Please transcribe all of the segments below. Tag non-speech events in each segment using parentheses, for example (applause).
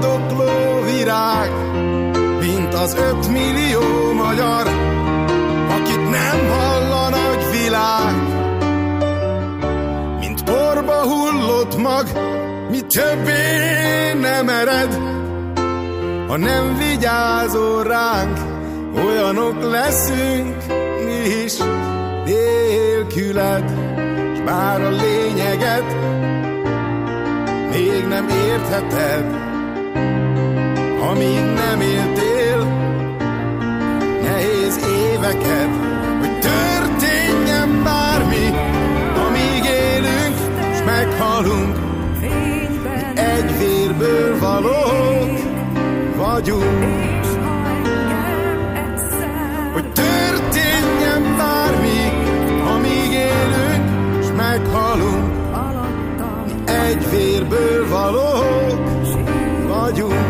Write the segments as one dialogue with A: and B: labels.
A: haldokló virág, mint az ötmillió magyar, akit nem hall a nagy világ. Mint porba hullott mag, mi többé nem ered, ha nem vigyázol ránk, olyanok leszünk mi is nélküled, s bár a lényeget még nem értheted, amíg nem éltél nehéz éveket, hogy történjen bármi, amíg élünk, s meghalunk, egy vérből valók vagyunk.
B: és
A: hogy történjen bármi, amíg élünk, s meghalunk,
B: alattam
A: egy vérből valók vagyunk.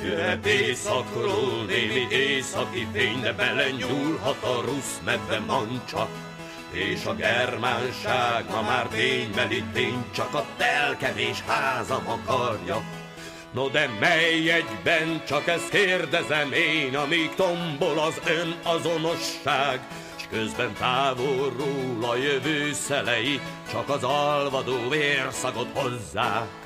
C: Jöhet éjszakról némi északi fény, de belenyúlhat a rusz medve mancsa. És a germánság ma már ténybeli tény, csak a telkevés házam akarja. No de mely egyben, csak ezt kérdezem én, amíg tombol az ön azonosság, s közben távolról a jövő szelei, csak az alvadó vérszagot hozzák.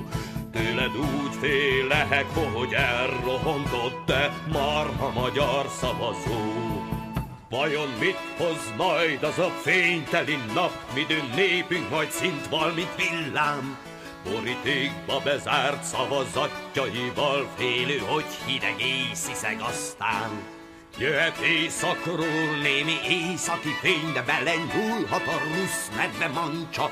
C: Tőled úgy félek, hogy elrohontott te marha magyar szavazó. Vajon mit hoz majd az a fényteli nap, midőn népünk majd szint mint villám? Borítékba bezárt szavazatjaival félő, hogy hideg észiszeg aztán. Jöhet éjszakról némi északi fény, de belenyúlhat a rusz medve mancsa,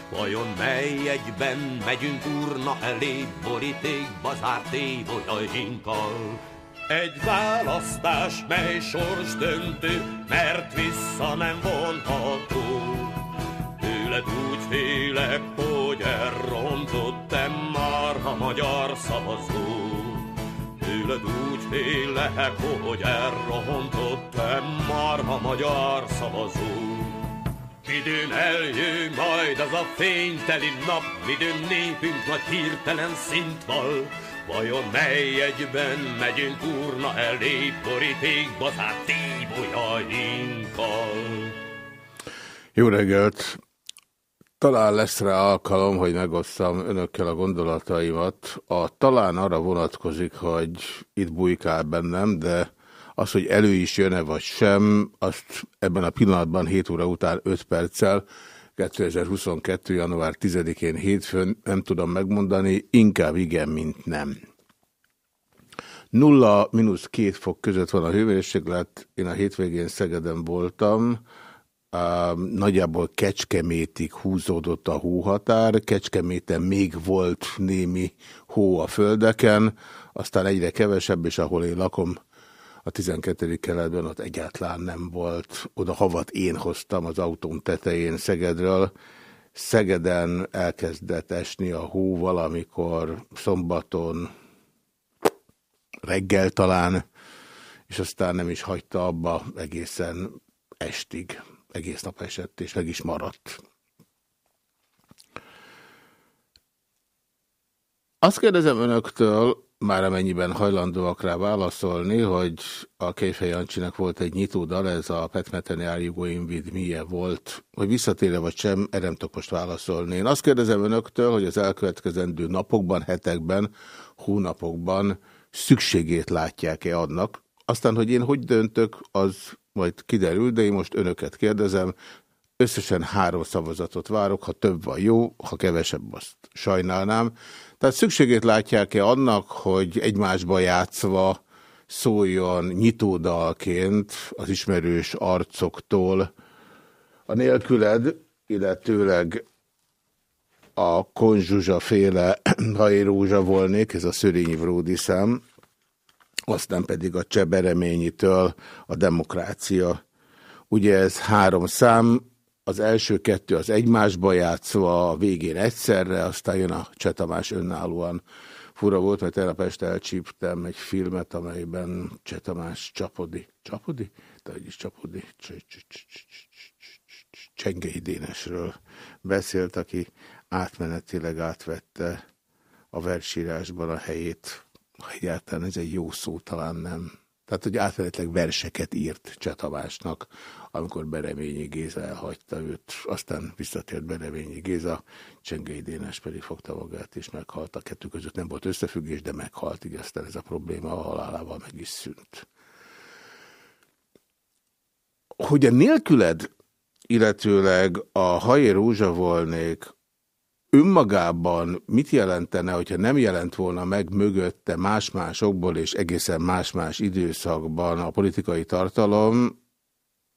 C: Vajon mely egyben megyünk urna elé, borítékba zárt évolyainkkal? Egy választás, mely sors döntő, mert vissza nem vonható. Tőled úgy félek, hogy elrontottam már a magyar szavazó. Tőled úgy félek, hogy elrontottam már a magyar szavazó. Midőn eljő majd az a fényteli nap, midőn népünk nagy hirtelen szint val. Vajon mely egyben megyünk urna elé, borítékba zárt tíbolyainkkal?
D: Jó reggelt! Talán lesz rá alkalom, hogy megosztam önökkel a gondolataimat. A talán arra vonatkozik, hogy itt bujkál bennem, de az, hogy elő is jön-e vagy sem, azt ebben a pillanatban 7 óra után 5 perccel, 2022. január 10-én hétfőn nem tudom megmondani, inkább igen, mint nem. Nulla mínusz két fok között van a hőmérséklet, én a hétvégén Szegeden voltam, Uh, nagyjából Kecskemétig húzódott a hóhatár, Kecskeméten még volt némi hó a földeken, aztán egyre kevesebb, és ahol én lakom, a 12. keletben ott egyáltalán nem volt. Oda havat én hoztam az autóm tetején Szegedről. Szegeden elkezdett esni a hó valamikor szombaton reggel talán, és aztán nem is hagyta abba egészen estig. Egész nap esett, és meg is maradt. Azt kérdezem önöktől, már amennyiben hajlandóak rá válaszolni, hogy a Kejfej Jancsinak volt egy nyitódal, ez a Petmeteni Are You Going volt, hogy visszatére vagy sem, erre nem tudok most válaszolni. Én azt kérdezem önöktől, hogy az elkövetkezendő napokban, hetekben, hónapokban szükségét látják-e annak, aztán, hogy én hogy döntök, az majd kiderül, de én most önöket kérdezem, összesen három szavazatot várok, ha több van jó, ha kevesebb, azt sajnálnám. Tehát szükségét látják-e annak, hogy egymásba játszva szóljon nyitódalként az ismerős arcoktól a nélküled, illetőleg a konzsuzsa féle (clears throat) hajrózsa volnék, ez a Szörényi Vródi szám, aztán pedig a Csebereményitől a demokrácia. Ugye ez három szám, az első kettő az egymásba játszva, a végén egyszerre, aztán jön a Csetamás önállóan. Fura volt, mert tegnap este elcsíptem egy filmet, amelyben Csetamás Csapodi, Csapodi? De is Csapodi? Csengei Dénesről beszélt, aki átmenetileg átvette a versírásban a helyét. Egyáltalán ez egy jó szó, talán nem. Tehát, hogy átmenetileg verseket írt Csetamásnak, amikor Bereményi Géza elhagyta őt, aztán visszatért Bereményi Géza, Csengei Dénes pedig fogta magát és meghalt. A kettő között nem volt összefüggés, de meghalt, így aztán ez a probléma a halálával meg is szűnt. Hogy a nélküled, illetőleg a Hajé Rózsa volnék önmagában mit jelentene, hogyha nem jelent volna meg mögötte más-másokból és egészen más-más időszakban a politikai tartalom,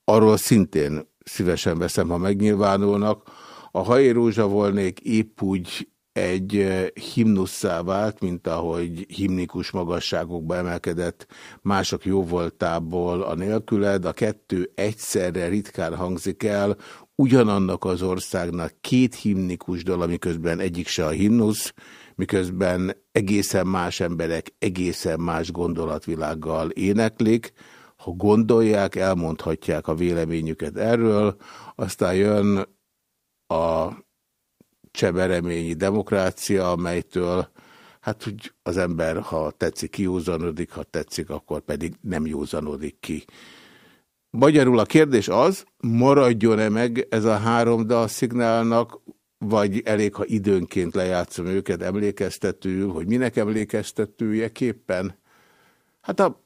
D: arról szintén szívesen veszem, ha megnyilvánulnak. A Hajé Rózsa volnék épp úgy egy eh, himnusszá vált, mint ahogy himnikus magasságokba emelkedett mások jóvoltából a nélküled. A kettő egyszerre ritkán hangzik el, ugyanannak az országnak két himnikus dal, amiközben egyik se a himnusz, miközben egészen más emberek egészen más gondolatvilággal éneklik, ha gondolják, elmondhatják a véleményüket erről, aztán jön a csebereményi demokrácia, amelytől hát hogy az ember, ha tetszik, kiúzanodik, ha tetszik, akkor pedig nem józanodik ki. Magyarul a kérdés az, maradjon-e meg ez a három dal szignálnak, vagy elég, ha időnként lejátszom őket emlékeztetőül, hogy minek emlékeztetője képpen? Hát a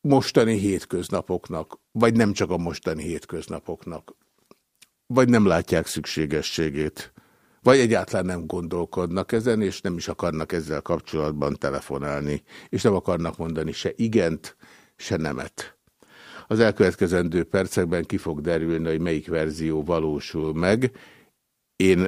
D: mostani hétköznapoknak, vagy nem csak a mostani hétköznapoknak, vagy nem látják szükségességét, vagy egyáltalán nem gondolkodnak ezen, és nem is akarnak ezzel kapcsolatban telefonálni, és nem akarnak mondani se igent, se nemet. Az elkövetkezendő percekben ki fog derülni, hogy melyik verzió valósul meg. Én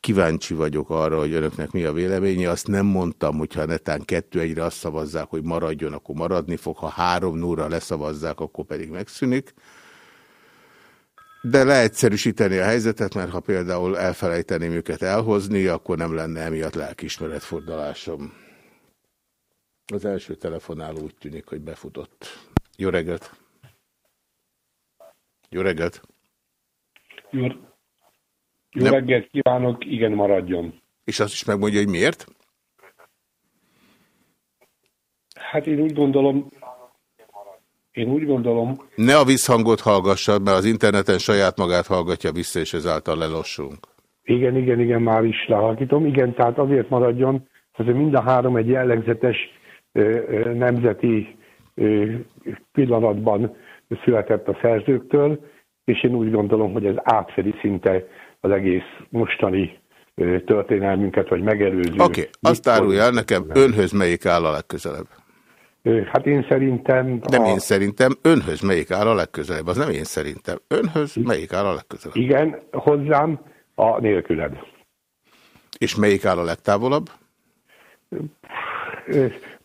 D: kíváncsi vagyok arra, hogy önöknek mi a véleménye. Azt nem mondtam, hogyha netán kettő egyre azt szavazzák, hogy maradjon, akkor maradni fog. Ha három nóra leszavazzák, akkor pedig megszűnik. De leegyszerűsíteni a helyzetet, mert ha például elfelejteném őket elhozni, akkor nem lenne emiatt lelkismeretfordalásom. Az első telefonáló úgy tűnik, hogy befutott. Jó reggelt! Jó reggelt!
E: Jó, jó nem. reggelt kívánok, igen, maradjon.
D: És azt is megmondja, hogy miért?
E: Hát én úgy gondolom, én úgy gondolom...
D: Ne a visszhangot hallgassad, mert az interneten saját magát hallgatja vissza, és ezáltal lelossunk.
E: Igen, igen, igen, már is lehalkítom. Igen, tehát azért maradjon, hogy mind a három egy jellegzetes nemzeti pillanatban született a szerzőktől, és én úgy gondolom, hogy ez átfedi szinte az egész mostani történelmünket, vagy megelőző. Oké,
D: okay. azt árulja el nekem, önhöz melyik áll a legközelebb?
E: Hát én szerintem...
D: Nem a... én szerintem, önhöz melyik áll a legközelebb? Az nem én szerintem. Önhöz melyik áll a legközelebb?
E: Igen, hozzám a nélküled.
D: És melyik áll a legtávolabb?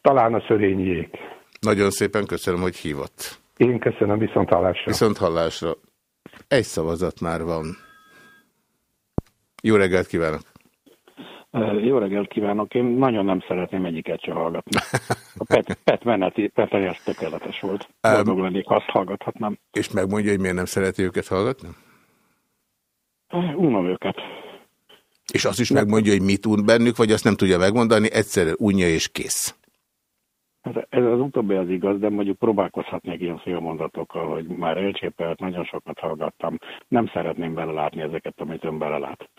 E: Talán a szörényiék.
D: Nagyon szépen köszönöm, hogy hívott.
E: Én köszönöm, viszont hallásra.
D: Viszont hallásra. Egy szavazat már van. Jó reggelt kívánok!
F: Jó reggelt kívánok! Én nagyon nem szeretném egyiket se hallgatni. A Pet, Pet Meneti, Pet ez tökéletes volt. Boldog um, lennék, azt hallgathatnám.
D: És megmondja, hogy miért nem szereti őket hallgatni?
F: Unom őket.
D: És azt is megmondja, hogy mit un bennük, vagy azt nem tudja megmondani, egyszerűen unja és kész.
F: Ez az utóbbi az igaz, de mondjuk próbálkozhatnék ilyen félmondatokkal, hogy már elcsépelt, nagyon sokat hallgattam. Nem szeretném belelátni ezeket, amit ön belelát.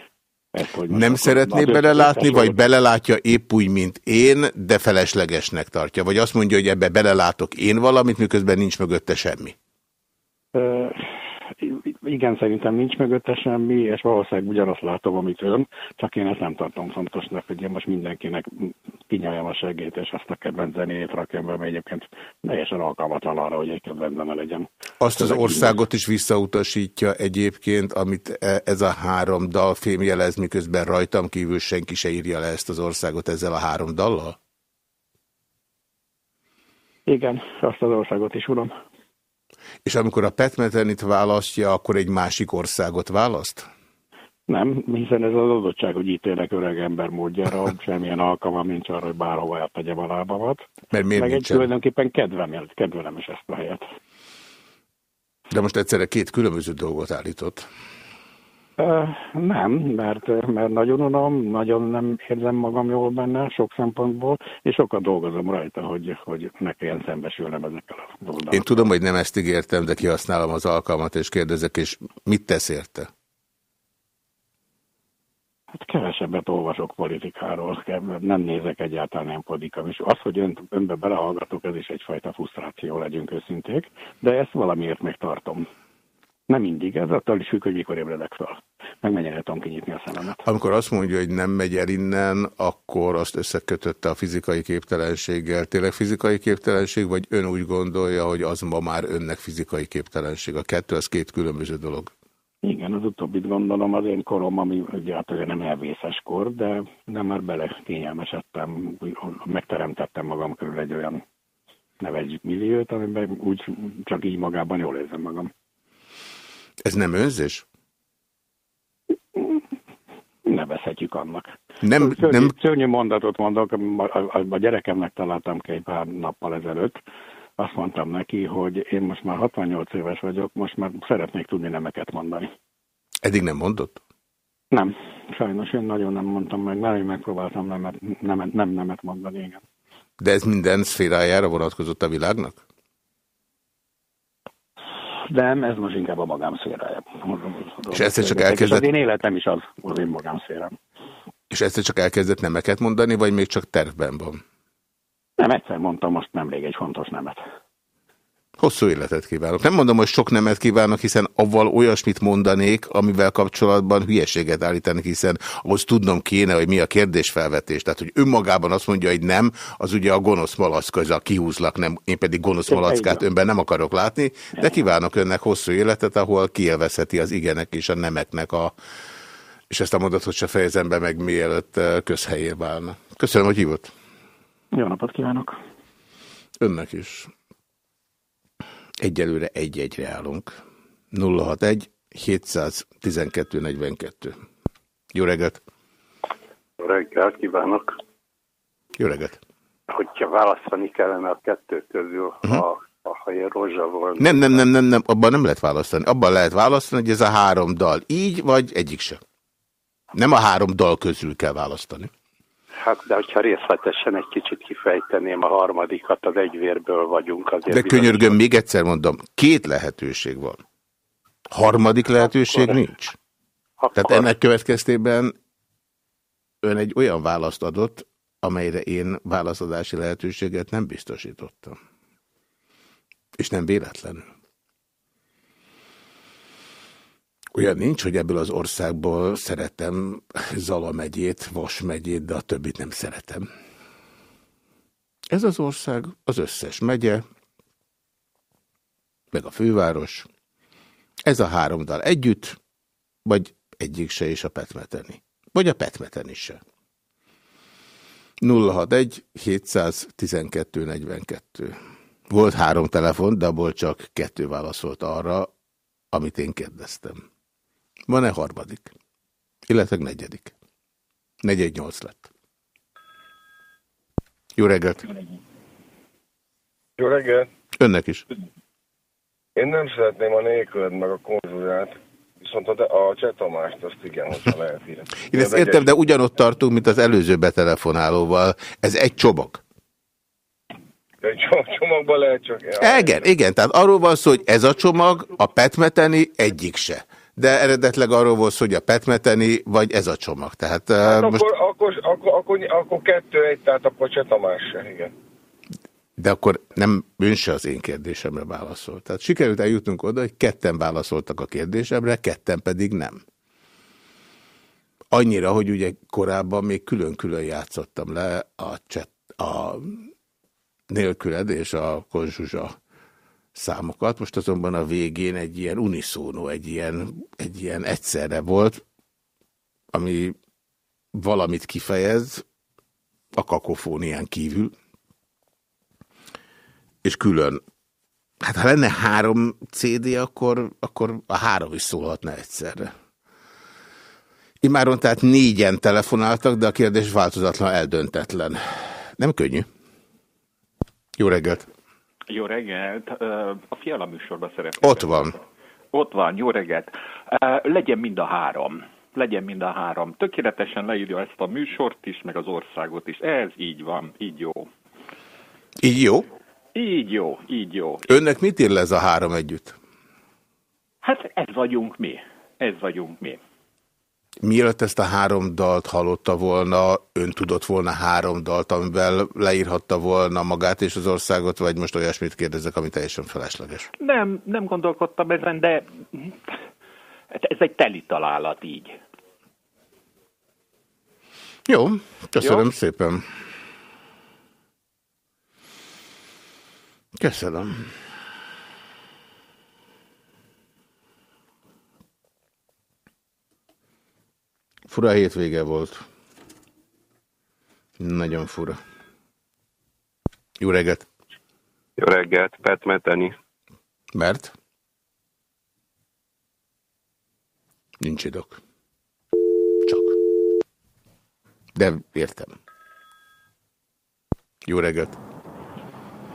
D: Ezt, hogy nem szeretné belelátni, vagy belelátja épp úgy, mint én, de feleslegesnek tartja? Vagy azt mondja, hogy ebbe belelátok én valamit, miközben nincs mögötte semmi?
F: Igen, szerintem nincs mögötte semmi, és valószínűleg ugyanazt látom, amit ön, csak én ezt nem tartom fontosnak, hogy én most mindenkinek kinyaljam a segét, és azt a kedvenc zenéjét rakjam be, mert egyébként teljesen alkalmatlan arra, hogy egy kedvenc zene legyen.
D: Azt az országot is visszautasítja egyébként, amit e- ez a három dal fémjelez, miközben rajtam kívül senki se írja le ezt az országot ezzel a három dallal?
F: Igen, azt az országot is, uram.
D: És amikor a Petmetenit választja, akkor egy másik országot választ?
F: Nem, hiszen ez az adottság, hogy ítélek öreg ember módjára, semmilyen alkalma nincs arra, hogy bárhova eltegyem a lábamat.
D: Mert miért
F: Meg egy tulajdonképpen kedvem, kedvelem is ezt a helyet.
D: De most egyszerre két különböző dolgot állított.
F: Nem, mert, mert nagyon unom, nagyon nem érzem magam jól benne sok szempontból, és sokat dolgozom rajta, hogy, hogy ne kelljen szembesülnem ezekkel a dolgokkal.
D: Én tudom, hogy nem ezt ígértem, de kihasználom az alkalmat, és kérdezek, és mit tesz érte?
F: Hát kevesebbet olvasok politikáról, nem nézek egyáltalán nem politika. És az, hogy ön, önbe belehallgatok, ez is egyfajta frusztráció, legyünk őszinték, de ezt valamiért még tartom. Nem mindig, ez attól is függ, hogy mikor ébredek fel. Meg mennyire tudom kinyitni a szememet.
D: Amikor azt mondja, hogy nem megy el innen, akkor azt összekötötte a fizikai képtelenséggel. Tényleg fizikai képtelenség, vagy ön úgy gondolja, hogy az ma már önnek fizikai képtelenség? A kettő, az két különböző dolog.
F: Igen, az utóbbit gondolom az én korom, ami ugye hát nem elvészes kor, de, de már bele kényelmesedtem, megteremtettem magam körül egy olyan nevezzük milliót, amiben úgy csak így magában jól érzem magam.
D: Ez nem önzés?
F: Nevezhetjük annak.
D: Nem,
F: szörnyű,
D: nem...
F: szörnyű mondatot mondok, a, a gyerekemnek találtam ki egy pár nappal ezelőtt. Azt mondtam neki, hogy én most már 68 éves vagyok, most már szeretnék tudni nemeket mondani.
D: Eddig nem mondott?
F: Nem, sajnos én nagyon nem mondtam meg, mert én megpróbáltam nemet, nemet, nem nemet mondani, igen.
D: De ez minden szférájára vonatkozott a világnak?
F: Nem, ez most inkább a magámszférája.
D: És ezt csak elkezdett...
F: Az én életem is az, az én magámszférám.
D: És ezt csak elkezdett nemeket mondani, vagy még csak tervben van?
F: Nem, egyszer mondtam most nemrég egy fontos nemet.
D: Hosszú életet kívánok. Nem mondom, hogy sok nemet kívánok, hiszen avval olyasmit mondanék, amivel kapcsolatban hülyeséget állítanak, hiszen ahhoz tudnom kéne, hogy mi a kérdésfelvetés. Tehát, hogy önmagában azt mondja, hogy nem, az ugye a gonosz malacka, ez a kihúzlak, nem, én pedig gonosz malackát önben nem akarok látni, de kívánok önnek hosszú életet, ahol kielvezheti az igenek és a nemeknek a és ezt a mondatot se fejezem be meg, mielőtt eh, közhelyé válna. Köszönöm, hogy hívott.
F: Jó napot kívánok!
D: Önnek is. Egyelőre egy-egyre állunk. 061 712 42. Jó reggelt!
G: Jó reggelt kívánok!
D: Jó reggelt!
G: Hogyha választani kellene a kettő közül, uh -huh. ha, ha én rozsa volna...
D: Nem, nem, nem, nem, nem, abban nem lehet választani. Abban lehet választani, hogy ez a három dal így, vagy egyik se. Nem a három dal közül kell választani.
G: Hát, de hogyha részletesen egy kicsit kifejteném a harmadikat, az egyvérből vagyunk. Azért
D: de könyörgöm, még egyszer mondom, két lehetőség van. Harmadik lehetőség akkor, nincs. Akkor... Tehát ennek következtében ön egy olyan választ adott, amelyre én válaszadási lehetőséget nem biztosítottam. És nem véletlenül. Olyan nincs, hogy ebből az országból szeretem Zala megyét, Vas megyét, de a többit nem szeretem. Ez az ország az összes megye, meg a főváros. Ez a három dal együtt, vagy egyik se és a petmeteni. Vagy a petmeteni se. 061 712 42. Volt három telefon, de abból csak kettő válaszolt arra, amit én kérdeztem. Van-e harmadik? Illetve negyedik. Negyegy nyolc lett. Jó reggelt!
H: Jó reggelt!
D: Önnek is.
H: Én nem szeretném a nélküled meg a konzulát, viszont a, a Cseh Tamást azt igen, hogyha lehet írni.
D: Én ezt értem, de ugyanott tartunk, mint az előző betelefonálóval. Ez egy csobok.
H: Csomagban lehet csak...
D: Ja, igen, igen, tehát arról van szó, hogy ez a csomag, a petmeteni egyik se. De eredetleg arról volt hogy a petmeteni, vagy ez a csomag. Tehát,
H: hát most... akkor, akkor, akkor, akkor, akkor kettő egy, tehát akkor Cseh Tamás se, igen.
D: De akkor nem ön se az én kérdésemre válaszolt. Tehát sikerült eljutnunk oda, hogy ketten válaszoltak a kérdésemre, ketten pedig nem. Annyira, hogy ugye korábban még külön-külön játszottam le a, cset, a nélküled és a konzsuzsa számokat. Most azonban a végén egy ilyen uniszónó, egy ilyen, egy ilyen egyszerre volt, ami valamit kifejez a kakofónián kívül, és külön. Hát ha lenne három CD, akkor, akkor a három is szólhatna egyszerre. Imáron tehát négyen telefonáltak, de a kérdés változatlan eldöntetlen. Nem könnyű. Jó reggelt!
I: Jó reggelt! A Fiala műsorban szeretném.
D: Ott van.
I: Ott van, jó reggelt! Legyen mind a három. Legyen mind a három. Tökéletesen leírja ezt a műsort is, meg az országot is. Ez így van, így jó.
D: Így jó?
I: Így jó, így jó.
D: Önnek mit ír le ez a három együtt?
I: Hát ez vagyunk mi. Ez vagyunk mi.
D: Mielőtt ezt a három dalt hallotta volna, ön tudott volna három dalt, amivel leírhatta volna magát és az országot, vagy most olyasmit kérdezek, ami teljesen felesleges?
I: Nem, nem gondolkodtam ezen, de ez egy teli találat így.
D: Jó, köszönöm Jó? szépen. Köszönöm. Fura hétvége volt. Nagyon fura. Jó reggelt!
J: Jó reggelt, Pet Meteni.
D: Mert? Nincs idok. Csak. De értem. Jó reggelt!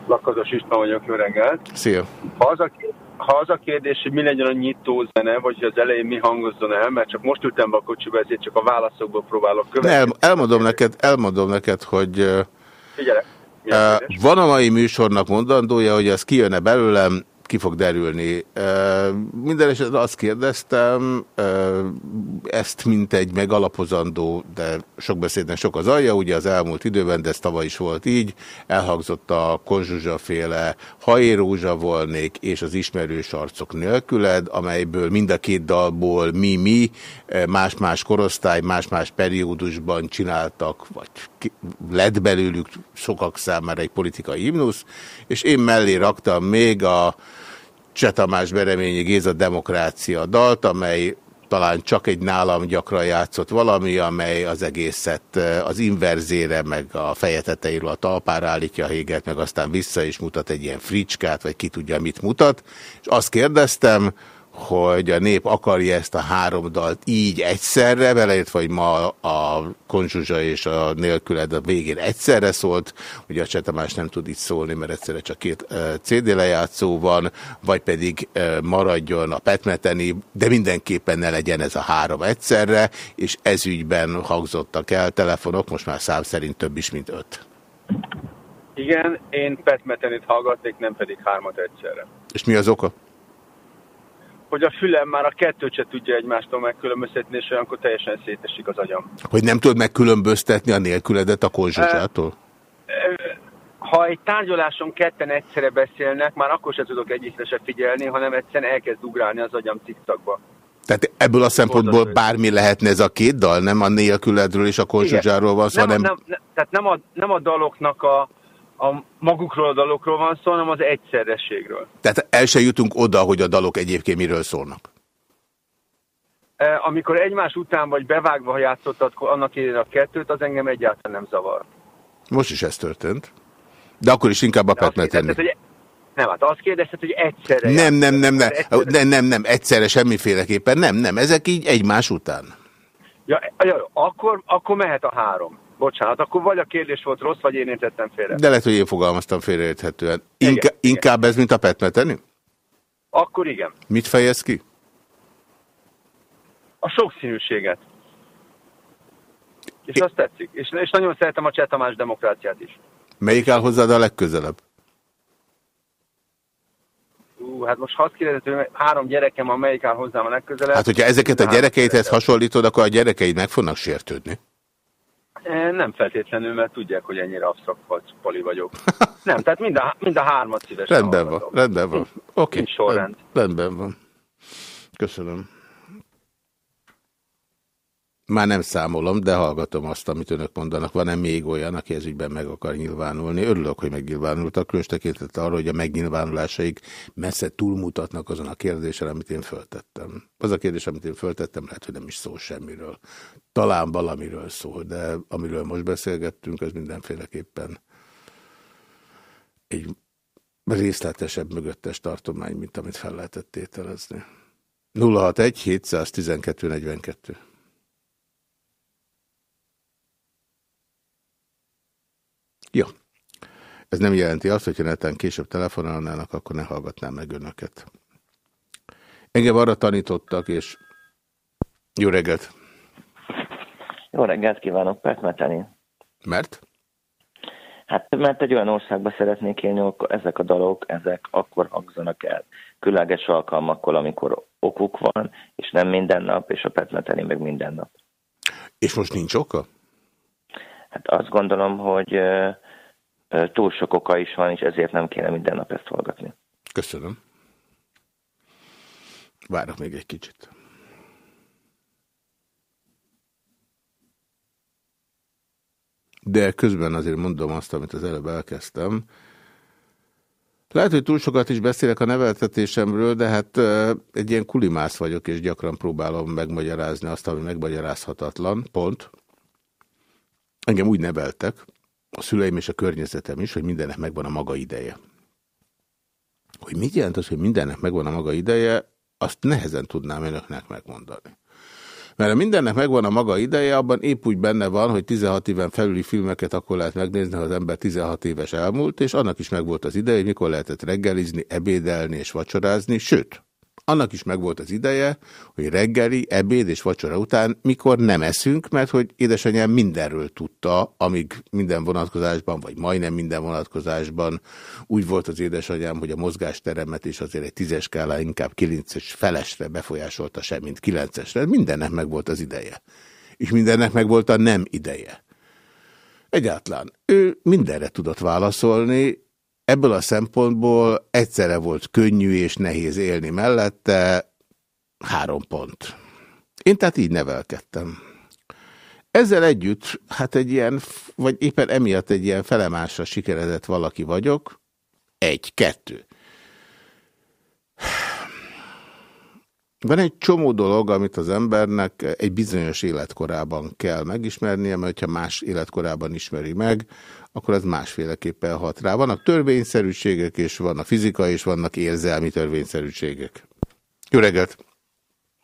K: Lakazas István vagyok, jó reggelt!
D: Szia!
K: Ha az a ha az a kérdés, hogy mi legyen a nyitó zene, vagy az elején mi hangozzon el, mert csak most ültem be a kocsiba, ezért csak a válaszokból próbálok követni.
D: El, elmondom neked, elmondom neked, hogy
K: Figyelek.
D: Uh, van a mai műsornak mondandója, hogy ez kijönne belőlem, ki fog derülni. Minden esetben azt kérdeztem, ezt mint egy megalapozandó, de sok beszédnek sok az alja, ugye az elmúlt időben, de ez tavaly is volt így, elhangzott a konzsuzsa féle Hajérózsa volnék és az ismerős arcok nélküled, amelyből mind a két dalból mi-mi, más-más korosztály, más-más periódusban csináltak, vagy lett belőlük sokak számára egy politikai himnusz, és én mellé raktam még a Cseh Tamás Bereményi Géza Demokrácia dalt, amely talán csak egy nálam gyakran játszott valami, amely az egészet eh, az inverzére, meg a feje tetejéről a talpára állítja a héget, meg aztán vissza is mutat egy ilyen fricskát, vagy ki tudja mit mutat. És azt kérdeztem, hogy a nép akarja ezt a három dalt így egyszerre, beleértve, hogy ma a konzsuzsa és a nélküled a végén egyszerre szólt, ugye a Csetamás nem tud így szólni, mert egyszerre csak két CD lejátszó van, vagy pedig maradjon a petmeteni, de mindenképpen ne legyen ez a három egyszerre, és ez ügyben hangzottak el telefonok, most már szám szerint több is, mint öt.
K: Igen, én petmetenit hallgatnék, nem pedig hármat egyszerre.
D: És mi az oka?
K: Hogy a fülem már a kettőt se tudja egymástól megkülönböztetni, és olyankor teljesen szétesik az agyam.
D: Hogy nem tudod megkülönböztetni a nélküledet a konzsuzsától?
K: Ha egy tárgyaláson ketten egyszerre beszélnek, már akkor se tudok egyikre se figyelni, hanem egyszerűen elkezd ugrálni az agyam cikcakba.
D: Tehát ebből a szempontból bármi lehetne ez a két dal, nem a nélküledről és a konzsuzsáról van szó,
K: nem, nem... nem, nem tehát nem a, nem a daloknak a, a magukról a dalokról van szó, hanem az egyszerességről.
D: Tehát el se jutunk oda, hogy a dalok egyébként miről szólnak?
K: E, amikor egymás után vagy bevágva játszottad annak idején a kettőt, az engem egyáltalán nem zavar.
D: Most is ez történt. De akkor is inkább a petmet tenni.
K: Nem, hát azt kérdezted, hogy egyszerre...
D: Nem, nem, nem, nem, nem, nem, nem, egyszerre semmiféleképpen, nem, nem, ezek így egymás után.
K: Ja, ja akkor, akkor mehet a három. Bocsánat, akkor vagy a kérdés volt rossz, vagy én értettem félre.
D: De lehet, hogy én fogalmaztam félreérthetően. Inka igen, inkább igen. ez, mint a petmeteni?
K: Akkor igen.
D: Mit fejez ki?
K: A sokszínűséget. És I azt tetszik. És, és nagyon szeretem a Cseh Tamás demokráciát is.
D: Melyik áll hozzád a legközelebb?
K: Hú, hát most azt kérdezed, hogy három gyerekem, amelyik áll hozzám a legközelebb.
D: Hát, hogyha ezeket a gyerekeidhez hasonlítod, akkor a gyerekeid meg fognak sértődni.
K: Nem feltétlenül, mert tudják, hogy ennyire absztrakt pali vagyok. (laughs) Nem, tehát mind a, mind a hármat szívesen
D: Rendben van,
K: hallgatom.
D: rendben van. Oké.
K: Sorrend.
D: Rendben van. Köszönöm. Már nem számolom, de hallgatom azt, amit önök mondanak. Van-e még olyan, aki ez ügyben meg akar nyilvánulni? Örülök, hogy megnyilvánultak, különös tekintet arra, hogy a megnyilvánulásaik messze túlmutatnak azon a kérdésen, amit én föltettem. Az a kérdés, amit én föltettem, lehet, hogy nem is szól semmiről. Talán valamiről szól, de amiről most beszélgettünk, az mindenféleképpen egy részletesebb mögöttes tartomány, mint amit fel lehetett tételezni. 061 712 42. Ja. Ez nem jelenti azt, hogyha netán később telefonálnának, akkor ne hallgatnám meg önöket. Engem arra tanítottak, és jó reggelt!
L: Jó reggelt kívánok, Petmeteni.
D: Mert?
L: Hát mert egy olyan országba szeretnék élni, akkor ezek a dalok, ezek akkor hangzanak el. Különleges alkalmakkor, amikor okuk van, és nem minden nap, és a Petmeteni meg minden nap.
D: És most nincs oka?
L: Hát azt gondolom, hogy túl sok oka is van, és ezért nem kéne minden nap ezt hallgatni.
D: Köszönöm. Várok még egy kicsit. De közben azért mondom azt, amit az előbb elkezdtem. Lehet, hogy túl sokat is beszélek a neveltetésemről, de hát egy ilyen kulimász vagyok, és gyakran próbálom megmagyarázni azt, ami megmagyarázhatatlan. Pont. Engem úgy neveltek, a szüleim és a környezetem is, hogy mindennek megvan a maga ideje. Hogy mit jelent az, hogy mindennek megvan a maga ideje, azt nehezen tudnám önöknek megmondani. Mert a mindennek megvan a maga ideje, abban épp úgy benne van, hogy 16 éven felüli filmeket akkor lehet megnézni, ha az ember 16 éves elmúlt, és annak is megvolt az ideje, mikor lehetett reggelizni, ebédelni és vacsorázni, sőt, annak is megvolt az ideje, hogy reggeli, ebéd és vacsora után mikor nem eszünk, mert hogy édesanyám mindenről tudta, amíg minden vonatkozásban, vagy majdnem minden vonatkozásban úgy volt az édesanyám, hogy a mozgásteremet is azért egy tízes skálán inkább kilences felesre befolyásolta sem, mint kilencesre. Mindennek megvolt az ideje. És mindennek megvolt a nem ideje. Egyáltalán. Ő mindenre tudott válaszolni, Ebből a szempontból egyszerre volt könnyű és nehéz élni mellette, három pont. Én tehát így nevelkedtem. Ezzel együtt, hát egy ilyen, vagy éppen emiatt egy ilyen felemásra sikeredett valaki vagyok. Egy, kettő. Van egy csomó dolog, amit az embernek egy bizonyos életkorában kell megismernie, mert ha más életkorában ismeri meg, akkor az másféleképpen hat rá. Vannak törvényszerűségek, és vannak fizikai, és vannak érzelmi törvényszerűségek. Jó reggelt!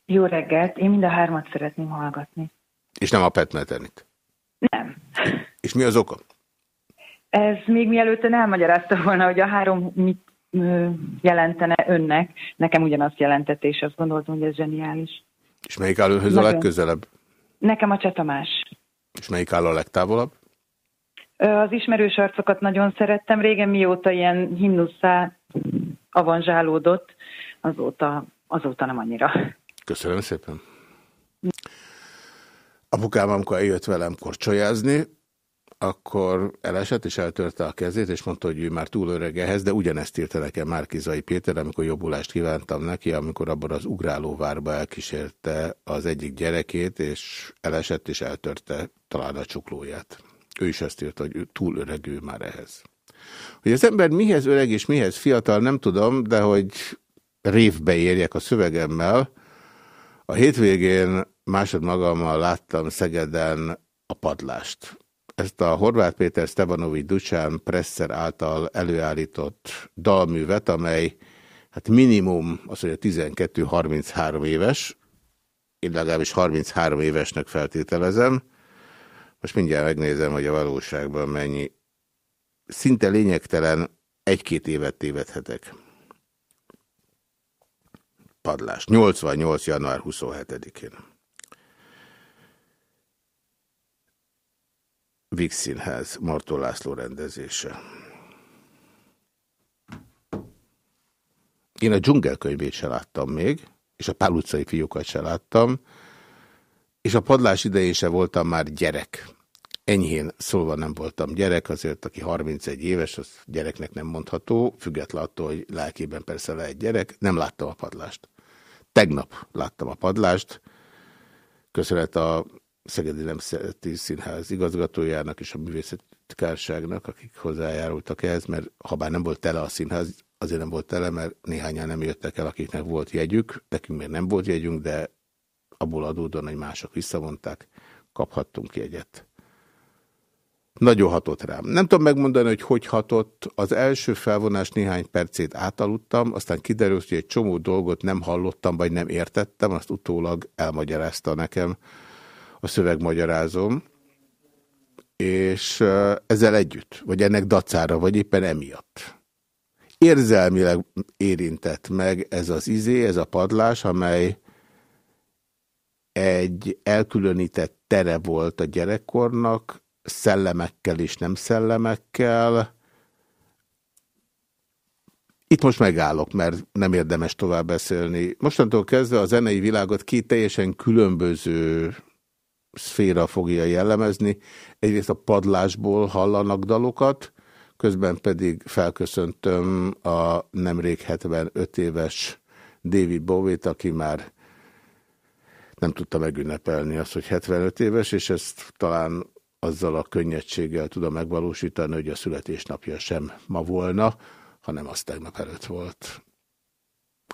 M: Jó reggelt! Én mind a hármat szeretném hallgatni.
D: És nem a petmetenit?
M: Nem.
D: És mi az oka?
M: Ez még mielőtt ön elmagyarázta volna, hogy a három mit jelentene önnek, nekem ugyanazt jelentett, és azt gondoltam, hogy ez zseniális.
D: És melyik áll önhöz a legközelebb?
M: Nekem a Csatamás.
D: És melyik áll a legtávolabb?
M: Az ismerős arcokat nagyon szerettem. Régen mióta ilyen himnuszá avanzsálódott, azóta, azóta nem annyira.
D: Köszönöm szépen. Apukám, amikor eljött velem korcsolyázni, akkor elesett és eltörte a kezét, és mondta, hogy ő már túl öreg ehhez, de ugyanezt írta nekem Márkizai Péter, amikor jobbulást kívántam neki, amikor abban az ugrálóvárba elkísérte az egyik gyerekét, és elesett és eltörte talán a csuklóját. Ő is ezt írta, hogy túl öreg ő már ehhez. Hogy az ember mihez öreg és mihez fiatal, nem tudom, de hogy révbe érjek a szövegemmel, a hétvégén másodmagammal láttam Szegeden a padlást. Ezt a Horváth Péter Stevanovics Ducsán Presser által előállított dalművet, amely hát minimum az, hogy a 12-33 éves, én legalábbis 33 évesnek feltételezem. Most mindjárt megnézem, hogy a valóságban mennyi. Szinte lényegtelen egy-két évet tévedhetek. Padlás. 88. január 27-én. Vix Színház, Martó László rendezése. Én a dzsungelkönyvét se láttam még, és a Pál utcai fiúkat se láttam, és a padlás idején se voltam már gyerek. Enyhén szólva nem voltam gyerek, azért aki 31 éves, az gyereknek nem mondható, független attól, hogy lelkében persze lehet gyerek, nem láttam a padlást. Tegnap láttam a padlást, köszönet a Szegedi Nemzeti Színház igazgatójának és a művészetkárságnak, akik hozzájárultak ehhez, mert ha bár nem volt tele a színház, azért nem volt tele, mert néhányan nem jöttek el, akiknek volt jegyük, nekünk még nem volt jegyünk, de abból adódóan, hogy mások visszavonták, kaphattunk jegyet. Nagyon hatott rám. Nem tudom megmondani, hogy hogy hatott. Az első felvonás néhány percét átaludtam, aztán kiderült, hogy egy csomó dolgot nem hallottam, vagy nem értettem, azt utólag elmagyarázta nekem a szövegmagyarázom. És ezzel együtt, vagy ennek dacára, vagy éppen emiatt. Érzelmileg érintett meg ez az izé, ez a padlás, amely egy elkülönített tere volt a gyerekkornak, szellemekkel és nem szellemekkel. Itt most megállok, mert nem érdemes tovább beszélni. Mostantól kezdve a zenei világot két teljesen különböző szféra fogja jellemezni. Egyrészt a padlásból hallanak dalokat, közben pedig felköszöntöm a nemrég 75 éves David Bowie-t, aki már nem tudta megünnepelni azt, hogy 75 éves, és ezt talán azzal a könnyedséggel tudom megvalósítani, hogy a születésnapja sem ma volna, hanem az tegnap előtt volt.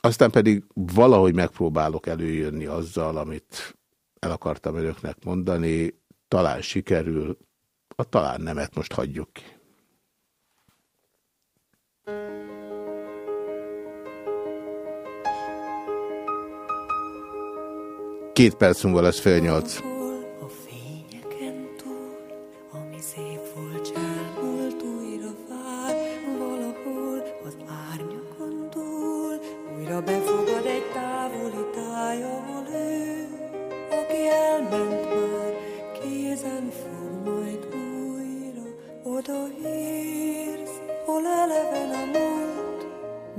D: Aztán pedig valahogy megpróbálok előjönni azzal, amit el akartam önöknek mondani, talán sikerül, a talán nemet most hagyjuk ki. Két perc múlva lesz fél nyolc.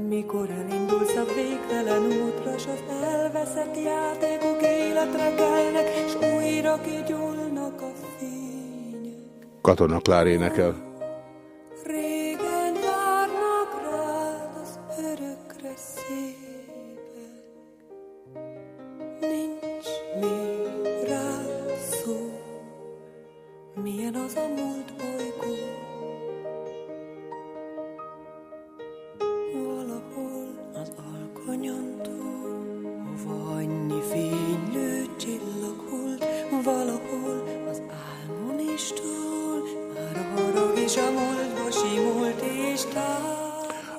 B: Mikor elindulsz a végtelen útra, s az elveszett játékok életre kelnek, s újra kigyúlnak a fények.
D: Katona Klár énekel.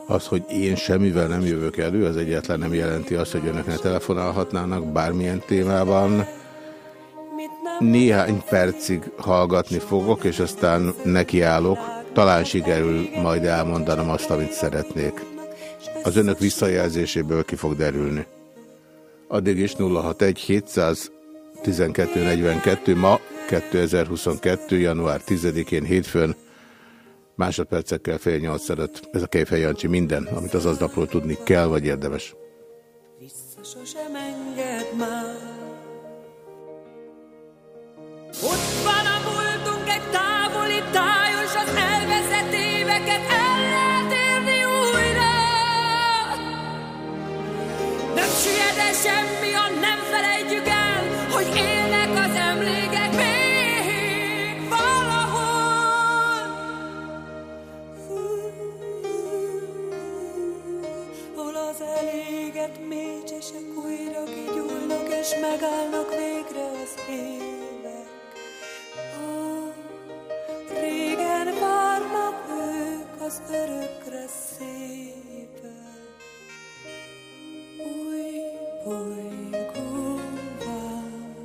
D: Az, hogy én semmivel nem jövök elő, az egyetlen nem jelenti azt, hogy önök ne telefonálhatnának bármilyen témában. Néhány percig hallgatni fogok, és aztán nekiállok. Talán sikerül majd elmondanom azt, amit szeretnék. Az önök visszajelzéséből ki fog derülni. Addig is 061 712 42 ma 2022. január 10-én hétfőn Másodpercekkel fél nyolc előtt. Ez a Kejfej Jancsi minden, amit az aznapról tudni kell, vagy érdemes. Vissza sosem enged már. Ott van a múltunk egy távoli tájos, az elveszett éveket el lehet érni újra. Nem sülyed semmi, a nem felejtjük és megállnak végre az évek. Ó, régen várnak ők az örökre szépen. Új bolygón vár,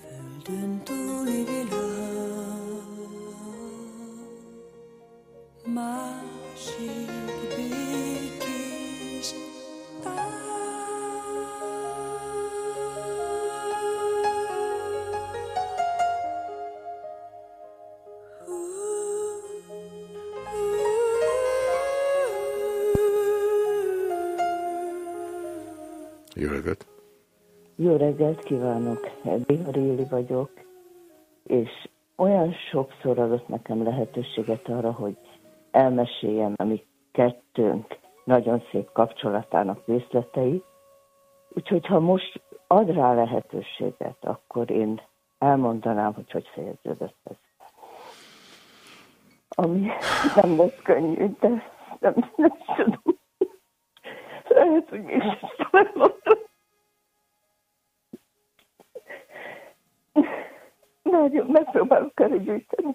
D: földön túli világ.
N: Már Jó reggelt kívánok! Éli vagyok, és olyan sokszor adott nekem lehetőséget arra, hogy elmeséljem a mi kettőnk nagyon szép kapcsolatának részleteit. Úgyhogy ha most ad rá lehetőséget, akkor én elmondanám, hogy hogy fejeződött ez. Ami (laughs) nem lesz könnyű, de nem, nem tudom. Lehet, hogy mégis megmondom. Nagyon megpróbálok erre gyűjteni.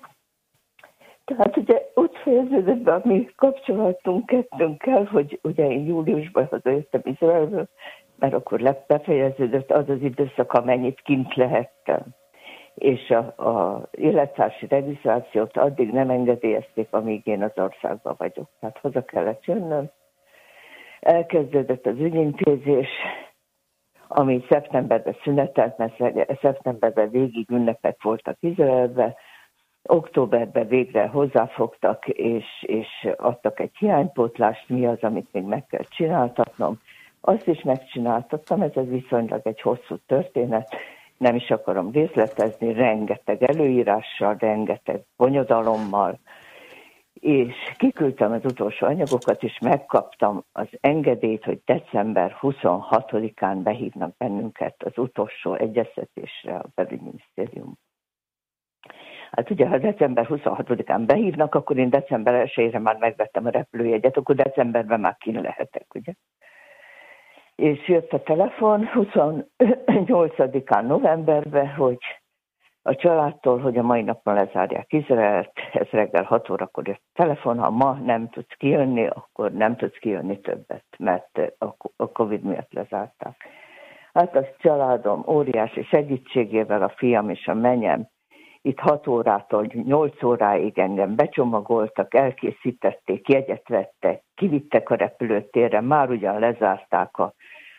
N: Tehát ugye ott fejeződött be a mi kapcsolatunk kettőnkkel, hogy ugye én júliusban hazajöttem Izraelből, mert akkor befejeződött az az időszak, amennyit kint lehettem. És a, a élettársi regisztrációt addig nem engedélyezték, amíg én az országban vagyok. Tehát haza kellett jönnöm. Elkezdődött az ügyintézés, ami szeptemberben szünetelt, mert szeptemberben végig ünnepek voltak Izraelben, októberben végre hozzáfogtak, és, és adtak egy hiánypótlást, mi az, amit még meg kell csináltatnom. Azt is megcsináltattam, ez az viszonylag egy hosszú történet, nem is akarom részletezni, rengeteg előírással, rengeteg bonyodalommal, és kiküldtem az utolsó anyagokat, és megkaptam az engedélyt, hogy december 26-án behívnak bennünket az utolsó egyeztetésre a belügyminisztérium. Hát ugye, ha december 26-án behívnak, akkor én december 1-ére már megvettem a repülőjegyet, akkor decemberben már kin lehetek, ugye? És jött a telefon 28-án novemberben, hogy a családtól, hogy a mai napon lezárják Izraelt, ez reggel 6 órakor jött telefon, ha ma nem tudsz kijönni, akkor nem tudsz kijönni többet, mert a Covid miatt lezárták. Hát a családom óriási segítségével a fiam és a menyem itt 6 órától 8 óráig engem becsomagoltak, elkészítették, jegyet vettek, kivittek a repülőtérre, már ugyan lezárták a,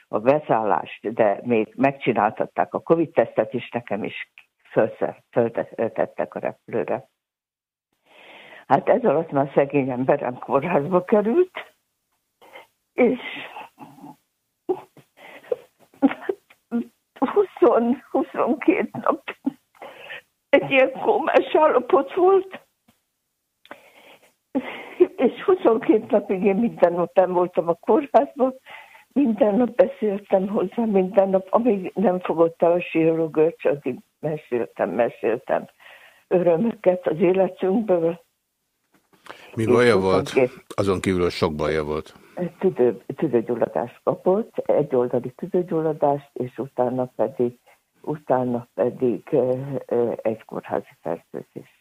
N: a beszállást, de még megcsináltatták a Covid-tesztet is, nekem is föltettek a repülőre. Hát ez alatt már szegény emberem kórházba került, és 20, 22 nap egy ilyen kómás állapot volt, és 22 napig én minden nap nem voltam a kórházban, minden nap beszéltem hozzá, minden nap, amíg nem fogott el a síró addig meséltem, meséltem örömöket az életünkből.
D: Mi baja volt? Azon kívül sok baja volt.
N: Tüdő, tüdőgyulladást kapott, egy oldali tüdőgyulladást, és utána pedig, utána pedig egy kórházi fertőzés.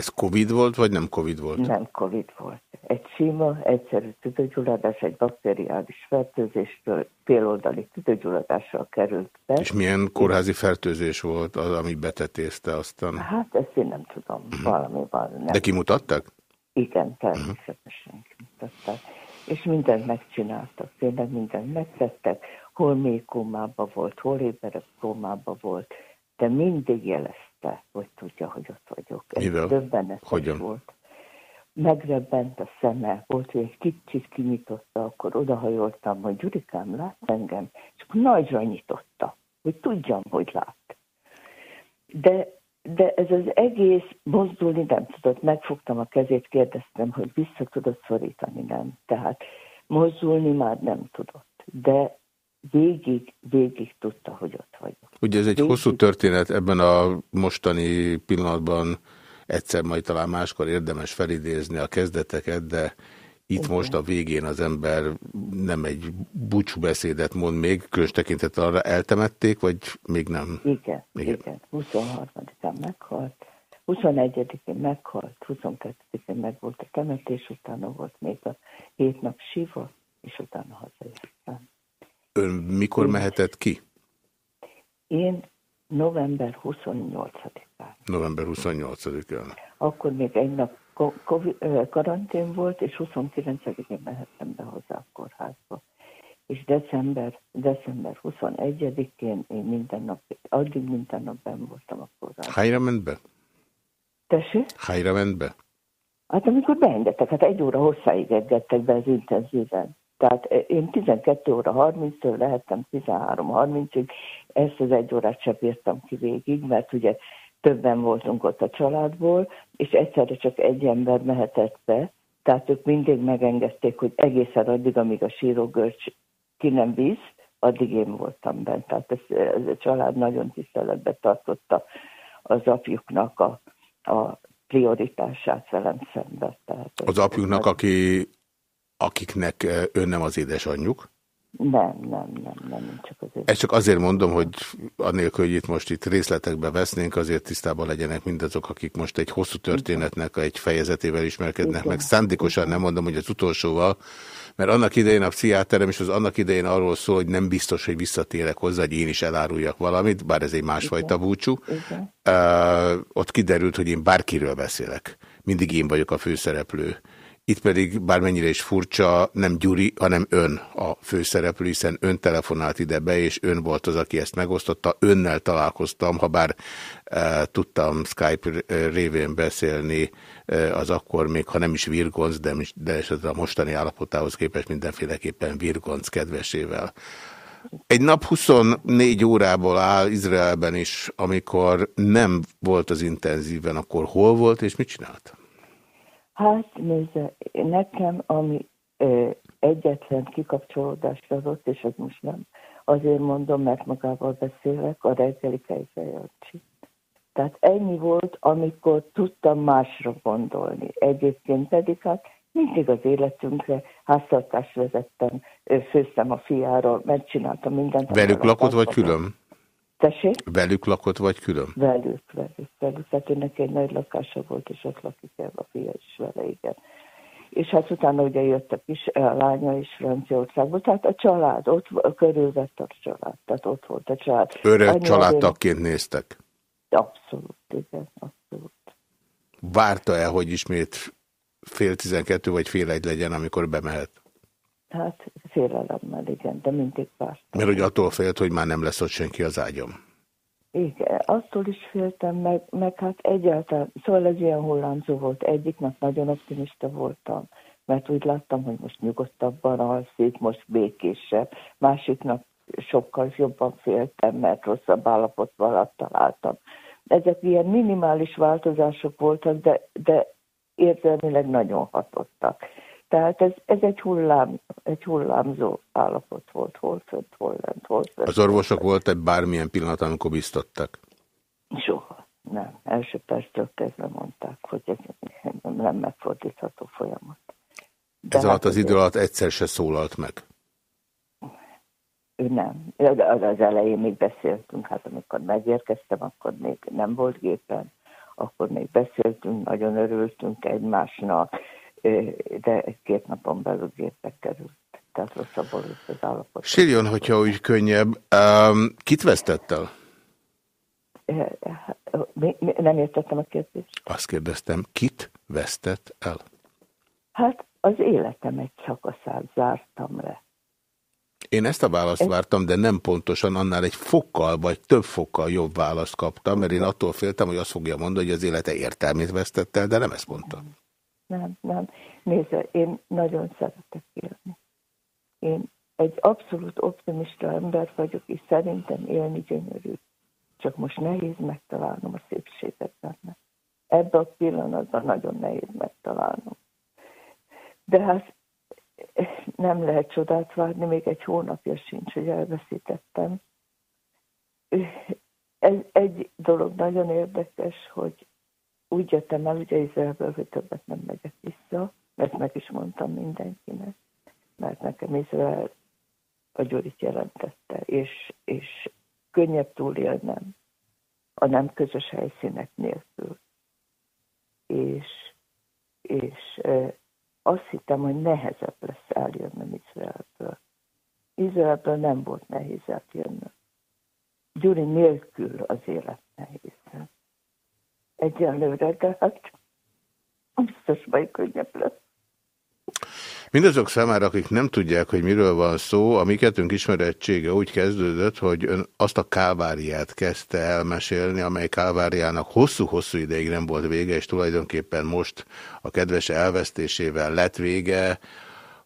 D: Ez Covid volt, vagy nem Covid volt?
N: Nem Covid volt. Egy sima, egyszerű tüdőgyulladás, egy bakteriális fertőzéstől féloldali tüdőgyulladással került be.
D: És milyen kórházi fertőzés volt az, ami betetézte aztán?
N: Hát ezt én nem tudom, uh -huh. valami van. Nem.
D: De kimutatták?
N: Igen, természetesen uh -huh. kimutatták. És mindent megcsináltak, tényleg mindent megtettek. Hol még kómában volt, hol éberek kómában volt, de mindig jelezte, hogy tudja, hogy ott vagyok. Ez
D: Mivel?
N: Döbbenetes
D: Hogyan?
N: volt. Megrebbent a szeme, volt, hogy egy kicsit kinyitotta, akkor odahajoltam, hogy Gyurikám, lát engem? És akkor nagyra nyitotta, hogy tudjam, hogy lát. De, de ez az egész mozdulni nem tudott. Megfogtam a kezét, kérdeztem, hogy vissza tudod szorítani, nem. Tehát mozdulni már nem tudott. De végig, végig tudta, hogy ott vagyok.
D: Ugye ez egy végig. hosszú történet, ebben a mostani pillanatban egyszer majd talán máskor érdemes felidézni a kezdeteket, de itt igen. most a végén az ember nem egy búcsú beszédet mond még, különös tekintet arra eltemették, vagy még nem?
N: Igen, igen. igen. 23-án meghalt, 21-én meghalt, 22-én meg volt a temetés, utána volt még a hét nap siva, és utána hazajöttem.
D: Ön mikor mehetett ki?
N: Én november 28-án.
D: November 28-án.
N: Akkor még egy nap karantén volt, és 29-én mehettem be hozzá a kórházba. És december, december 21-én én minden nap, addig minden nap ben voltam a kórházban.
D: Hányra ment be?
N: Tessék?
D: Hányra ment be?
N: Hát amikor beengedtek, hát egy óra hosszáig engedtek be az intenzíven. Tehát én 12 óra 30-től lehettem 13.30-ig, ezt az egy órát sem bírtam ki végig, mert ugye többen voltunk ott a családból, és egyszerre csak egy ember mehetett be, tehát ők mindig megengedték, hogy egészen addig, amíg a sírógörcs ki nem visz, addig én voltam bent. Tehát ez, ez a család nagyon tiszteletbe tartotta az apjuknak a, a prioritását velem szemben. Tehát
D: az apjuknak, aki, akiknek ön nem az édesanyjuk?
N: Nem, nem, nem, nem, csak azért.
D: Ezt csak azért mondom, hogy annélkül, hogy itt most itt részletekbe vesznénk, azért tisztában legyenek mindazok, akik most egy hosszú történetnek egy fejezetével ismerkednek Igen. meg. Szándékosan nem mondom, hogy az utolsóval, mert annak idején a pszichiáterem és az annak idején arról szól, hogy nem biztos, hogy visszatérek hozzá, hogy én is eláruljak valamit, bár ez egy másfajta búcsú. Uh, ott kiderült, hogy én bárkiről beszélek. Mindig én vagyok a főszereplő. Itt pedig bármennyire is furcsa, nem Gyuri, hanem ön a főszereplő, hiszen ön telefonált ide be, és ön volt az, aki ezt megosztotta. Önnel találkoztam, ha bár e, tudtam Skype révén beszélni, e, az akkor még, ha nem is virgonc, de, de esetleg a mostani állapotához képest mindenféleképpen virgonc kedvesével. Egy nap 24 órából áll Izraelben is, amikor nem volt az intenzíven, akkor hol volt és mit csinált?
N: Hát nézze, nekem ami ö, egyetlen kikapcsolódást adott, és az most nem azért mondom, mert magával beszélek, a reggeli kejfejancsi. Tehát ennyi volt, amikor tudtam másra gondolni. Egyébként pedig hát mindig az életünkre háztartást vezettem, főztem a fiáról, megcsináltam mindent.
D: Velük lakott vagy külön?
N: Tessék?
D: Velük lakott, vagy külön?
N: Velük, velük, velük. Tehát neki egy nagy lakása volt, és ott lakik el a fia is vele, igen. És hát utána ugye jött a kis a lánya is Franciaországból, tehát a család, ott körülvett a család, tehát ott volt a család.
D: Örök családtakként néztek?
N: Abszolút, igen, abszolút.
D: Várta-e, hogy ismét fél tizenkettő vagy fél egy legyen, amikor bemehet?
N: Hát félelemmel, igen, de mindig vártam.
D: Mert hogy attól félt, hogy már nem lesz ott senki az ágyom.
N: Igen, attól is féltem, meg, meg hát egyáltalán, szóval ez ilyen hullámzó volt. Egyik nap nagyon optimista voltam, mert úgy láttam, hogy most nyugodtabban alszik, most békésebb. Másik nap sokkal jobban féltem, mert rosszabb állapot alatt találtam. Ezek ilyen minimális változások voltak, de, de érzelmileg nagyon hatottak. Tehát ez, ez egy, hullám, egy hullámzó állapot volt, hol fönt, hol lent, hol fönt.
D: Az orvosok volt-e bármilyen pillanat, amikor biztattak?
N: Soha, nem. Első perctől kezdve mondták, hogy ez nem megfordítható folyamat.
D: De ez hát alatt az idő alatt egyszer se szólalt meg?
N: Ő nem. Az, az elején még beszéltünk, hát amikor megérkeztem, akkor még nem volt gépen, akkor még beszéltünk, nagyon örültünk egymásnak, de egy-két napon belül gépek került. Tehát rosszabbul az állapot.
D: Sírjon, hogyha úgy könnyebb. Um, kit vesztett el?
N: Mi, mi, nem értettem a kérdést.
D: Azt kérdeztem, kit vesztett el?
N: Hát az életem egy szakaszát zártam le.
D: Én ezt a választ Ez... vártam, de nem pontosan, annál egy fokkal vagy több fokkal jobb választ kaptam, mert én attól féltem, hogy azt fogja mondani, hogy az élete értelmét vesztett el, de nem ezt mondtam
N: nem, nem. Nézze, én nagyon szeretek élni. Én egy abszolút optimista ember vagyok, és szerintem élni gyönyörű. Csak most nehéz megtalálnom a szépséget benne. Ebben a pillanatban nagyon nehéz megtalálnom. De hát nem lehet csodát várni, még egy hónapja sincs, hogy elveszítettem. Ez egy dolog nagyon érdekes, hogy úgy jöttem el ugye Izraelből, hogy többet nem megyek vissza, mert meg is mondtam mindenkinek, mert nekem Izrael a Gyurit jelentette, és, és könnyebb túlélnem a nem közös helyszínek nélkül. És, és azt hittem, hogy nehezebb lesz eljönnöm Izraelből. Izraelből nem volt nehéz eljönnöm. Gyuri nélkül az élet nehéz egyenlőre, de hát biztos majd könnyebb lesz.
D: Mindazok számára, akik nem tudják, hogy miről van szó, a mi kettőnk ismerettsége úgy kezdődött, hogy ön azt a káváriát kezdte elmesélni, amely káváriának hosszú-hosszú ideig nem volt vége, és tulajdonképpen most a kedves elvesztésével lett vége,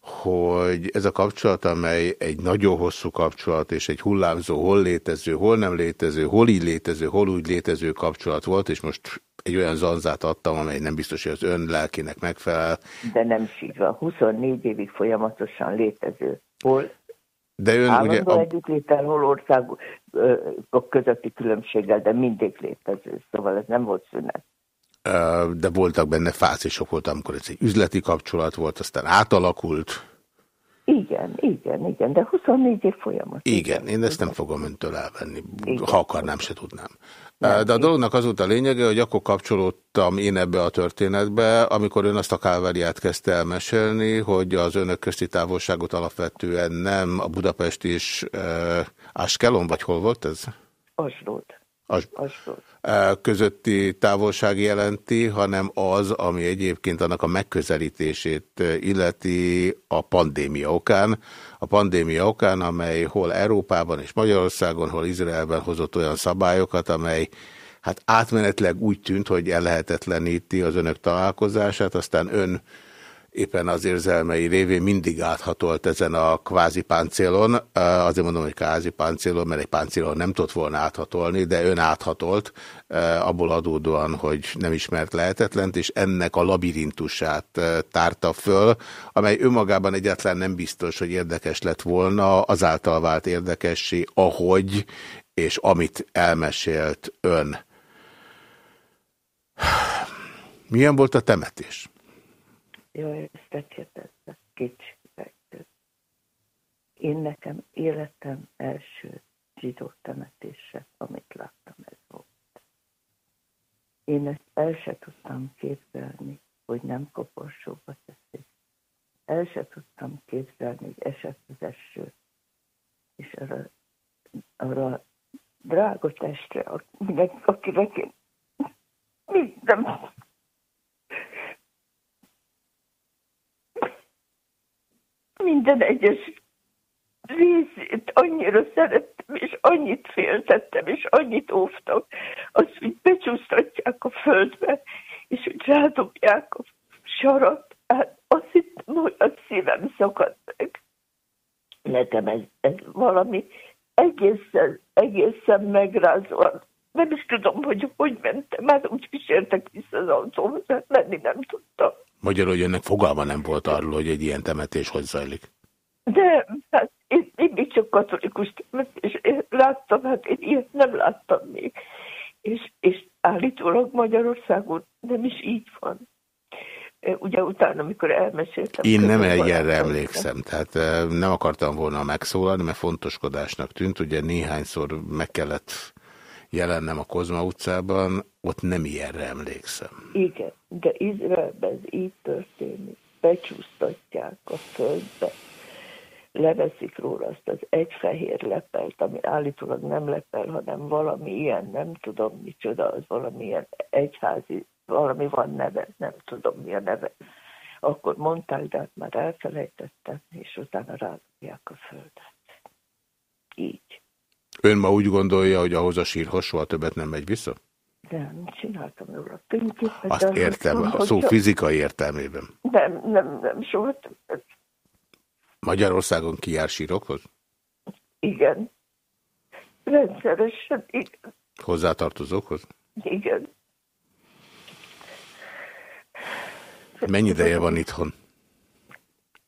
D: hogy ez a kapcsolat, amely egy nagyon hosszú kapcsolat, és egy hullámzó, hol létező, hol nem létező, hol így létező, hol úgy létező kapcsolat volt, és most egy olyan zanzát adtam, amely nem biztos, hogy az ön lelkének megfelel.
N: De nem van. 24 évig folyamatosan létező. Hol
D: de ön
N: Állandó
D: ugye... A...
N: együttlétel, hol országok közötti különbséggel, de mindig létező. Szóval ez nem volt szünet
D: de voltak benne fázisok volt, amikor ez egy üzleti kapcsolat volt, aztán átalakult.
N: Igen, igen, igen, de 24 év folyamat.
D: Igen, én ezt nem fogom öntől elvenni, igen. ha akarnám, se tudnám. Nem, de a dolognak az volt a lényege, hogy akkor kapcsolódtam én ebbe a történetbe, amikor ön azt a káveriát kezdte elmesélni, hogy az önök közti távolságot alapvetően nem a Budapest és uh, Askelon, vagy hol volt ez?
N: Asdod
D: közötti távolság jelenti, hanem az, ami egyébként annak a megközelítését illeti a pandémia okán. A pandémia okán, amely hol Európában és Magyarországon, hol Izraelben hozott olyan szabályokat, amely hát átmenetleg úgy tűnt, hogy ellehetetleníti az önök találkozását, aztán ön éppen az érzelmei révén mindig áthatolt ezen a kvázi páncélon. Azért mondom, hogy kvázi páncélon, mert egy páncélon nem tudott volna áthatolni, de ön áthatolt abból adódóan, hogy nem ismert lehetetlent, és ennek a labirintusát tárta föl, amely önmagában egyáltalán nem biztos, hogy érdekes lett volna, azáltal vált érdekessé, ahogy és amit elmesélt ön. Milyen volt a temetés?
N: Jaj, ezt te kérdezte, kétségbeejtő. Én nekem életem első zsidó temetése, amit láttam, ez volt. Én ezt el se tudtam képzelni, hogy nem koporsóba teszik. El se tudtam képzelni, hogy esett az eső. És arra, arra drága testre, akinek én minden minden egyes részét annyira szerettem, és annyit féltettem, és annyit óvtam, azt, hogy becsúsztatják a földbe, és hogy rádobják a sarat, hát azt hittem, hogy a szívem szakad meg. Nekem ez, ez valami egészen, egészen megrázóan. Nem is tudom, hogy hogy mentem, hát úgy kísértek vissza az autóhoz, mert menni nem tudtam.
D: Magyarul, hogy ennek fogalma nem volt arról, hogy egy ilyen temetés hogy zajlik.
N: De hát én mindig csak katolikus temetés én láttam, hát én ilyet nem láttam még. És, és állítólag Magyarországon nem is így van. Ugye utána, amikor elmeséltem...
D: Én nem erre emlékszem, tehát nem akartam volna megszólalni, mert fontoskodásnak tűnt, ugye néhányszor meg kellett jelennem a Kozma utcában, ott nem ilyenre emlékszem.
N: Igen, de Izraelben ez így történik. Becsúsztatják a földbe, leveszik róla azt az egy fehér lepelt, ami állítólag nem lepel, hanem valami ilyen, nem tudom micsoda, az valami ilyen egyházi, valami van neve, nem tudom mi a neve. Akkor mondták, de hát már elfelejtettem, és utána rádobják a földet. Így.
D: Ön ma úgy gondolja, hogy ahhoz a sírhoz soha többet nem megy vissza?
N: Nem, csináltam róla fényképet.
D: Azt értem, a szó fizikai értelmében.
N: Nem, nem, nem, soha többet.
D: Magyarországon kijár sírokhoz?
N: Igen. Rendszeresen, igen.
D: Hozzátartozókhoz?
N: Igen.
D: Mennyi ideje van itthon?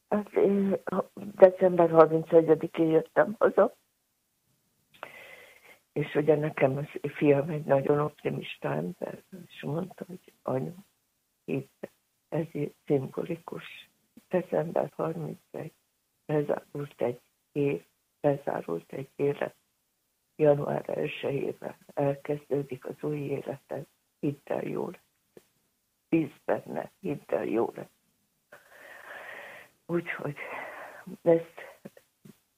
N: Hát december 31-én jöttem haza és ugye nekem az fiam egy nagyon optimista ember, és mondta, hogy anyu, itt ez szimbolikus. December 31, bezárult egy év, bezárult egy élet. Január 1-ével elkezdődik az új életed. Hidd el, jó lesz. Bíz benne, hidd el, jó lesz. Úgyhogy ezt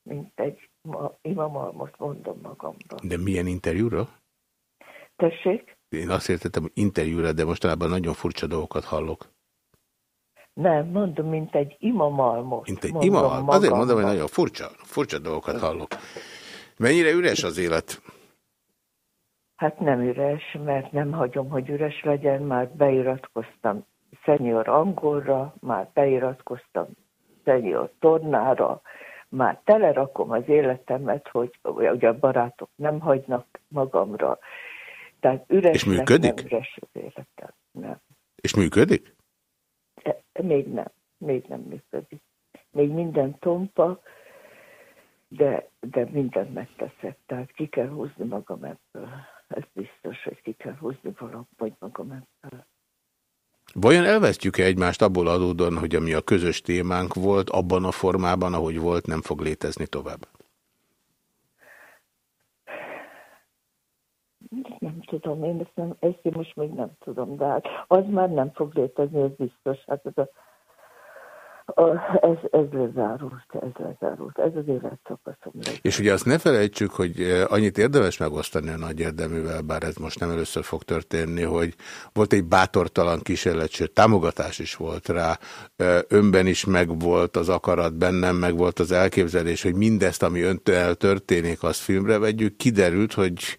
N: mint egy ma, imamalmot mondom magamra.
D: De milyen interjúra?
N: Tessék?
D: Én azt értettem, hogy interjúra, de mostanában nagyon furcsa dolgokat hallok.
N: Nem, mondom, mint egy imamalmot.
D: Mint egy imamalmot? Azért mondom, hogy nagyon furcsa, furcsa dolgokat hallok. Mennyire üres az élet?
N: Hát nem üres, mert nem hagyom, hogy üres legyen. Már beiratkoztam szenyor angolra, már beiratkoztam a tornára, már telerakom az életemet, hogy, hogy a barátok nem hagynak magamra. Tehát üres
D: És működik?
N: Nem, üres az életem. Nem.
D: És működik?
N: E, még nem. Még nem működik. Még minden tompa, de, de mindent megteszek. Tehát ki kell húzni magam ebből. Ez biztos, hogy ki kell húzni valahogy magam ebből.
D: Vajon elvesztjük-e egymást abból adódóan, hogy ami a közös témánk volt, abban a formában, ahogy volt, nem fog létezni tovább?
N: Nem tudom, én ezt, nem, ezt én most még nem tudom, de hát az már nem fog létezni, ez biztos. Hát ez a ez, ez lezárult, ez lezárult, ez az életszakaszom.
D: És ugye azt ne felejtsük, hogy annyit érdemes megosztani a nagy érdeművel, bár ez most nem először fog történni, hogy volt egy bátortalan kísérlet, sőt támogatás is volt rá, önben is megvolt az akarat, bennem megvolt az elképzelés, hogy mindezt, ami öntől történik, azt filmre vegyük. Kiderült, hogy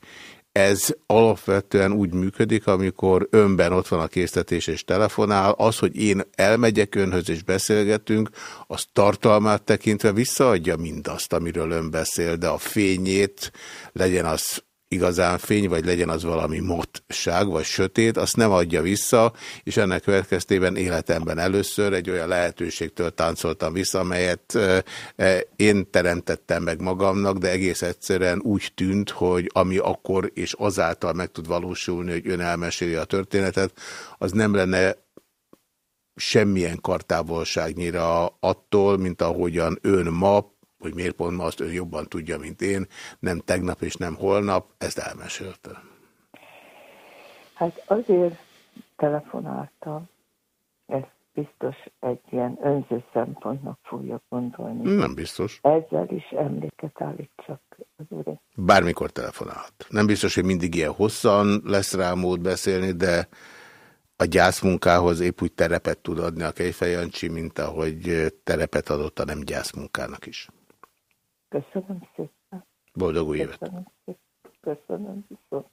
D: ez alapvetően úgy működik, amikor önben ott van a késztetés és telefonál. Az, hogy én elmegyek önhöz és beszélgetünk, az tartalmát tekintve visszaadja mindazt, amiről ön beszél, de a fényét, legyen az igazán fény, vagy legyen az valami motság, vagy sötét, azt nem adja vissza, és ennek következtében életemben először egy olyan lehetőségtől táncoltam vissza, amelyet én teremtettem meg magamnak, de egész egyszerűen úgy tűnt, hogy ami akkor és azáltal meg tud valósulni, hogy ön elmeséli a történetet, az nem lenne semmilyen kartávolságnyira attól, mint ahogyan ön ma hogy miért pont ma azt ő jobban tudja, mint én, nem tegnap és nem holnap, ezt elmesélte.
N: Hát azért telefonáltam, ez biztos egy ilyen önző szempontnak fogja gondolni.
D: Nem biztos.
N: Ezzel is emléket állítsak az úr.
D: Bármikor telefonálhat. Nem biztos, hogy mindig ilyen hosszan lesz rá mód beszélni, de a gyászmunkához épp úgy terepet tud adni a Kejfejancsi, mint ahogy terepet adott a nem gyászmunkának is.
N: Köszönöm szépen.
D: Boldog új évet.
N: Köszönöm. Köszönöm viszont.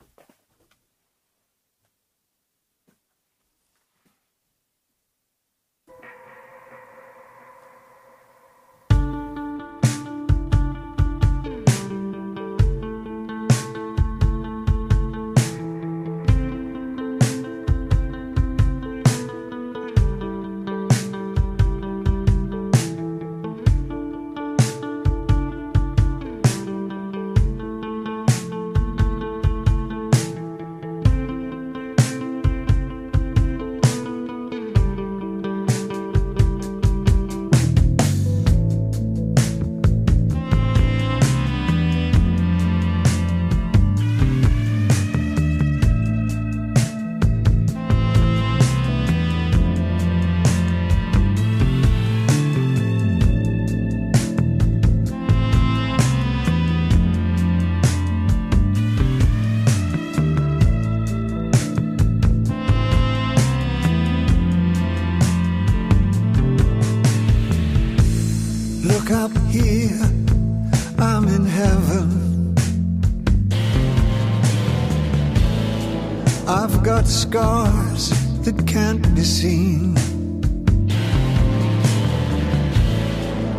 O: Scars that can't be seen.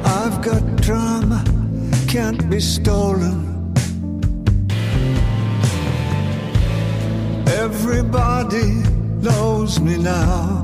O: I've got drama, can't be stolen. Everybody knows me now.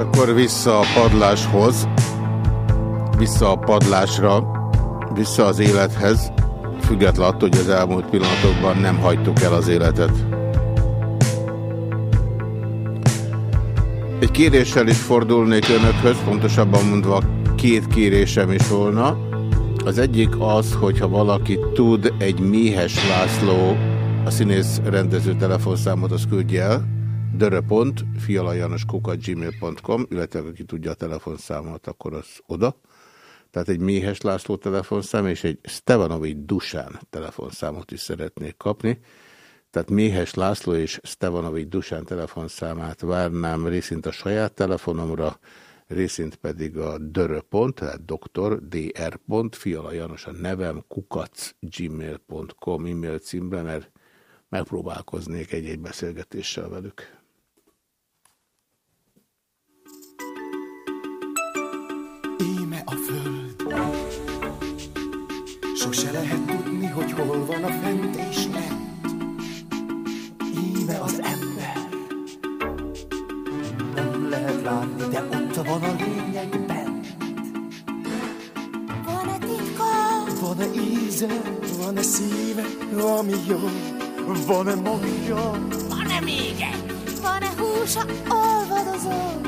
D: Akkor vissza a padláshoz, vissza a padlásra, vissza az élethez, független attól, hogy az elmúlt pillanatokban nem hagytuk el az életet. Egy kéréssel is fordulnék önökhöz, pontosabban mondva két kérésem is volna. Az egyik az, hogyha valaki tud egy Méhes László, a színész rendező telefonszámot, az küldje el, dörö.pont, fialajanoskukat.gmail.com, illetve aki tudja a telefonszámot, akkor az oda. Tehát egy Méhes László telefonszám és egy Stevanovics Dusán telefonszámot is szeretnék kapni. Tehát Méhes László és Stevanovics Dusán telefonszámát várnám részint a saját telefonomra, részint pedig a dörö.pont, tehát dr. dr. Fiala Janos a nevem kukac.gmail.com e-mail címben, mert megpróbálkoznék egy-egy beszélgetéssel velük.
P: Sose lehet tudni, hogy hol van a fent és lent. Íme az ember. Nem lehet látni, de ott van a lényeg bent.
Q: Van-e titka?
P: Van-e íze, van-e szíve, ami jó? Van-e magja?
Q: Van-e még egy? Van-e húsa, olvadozó?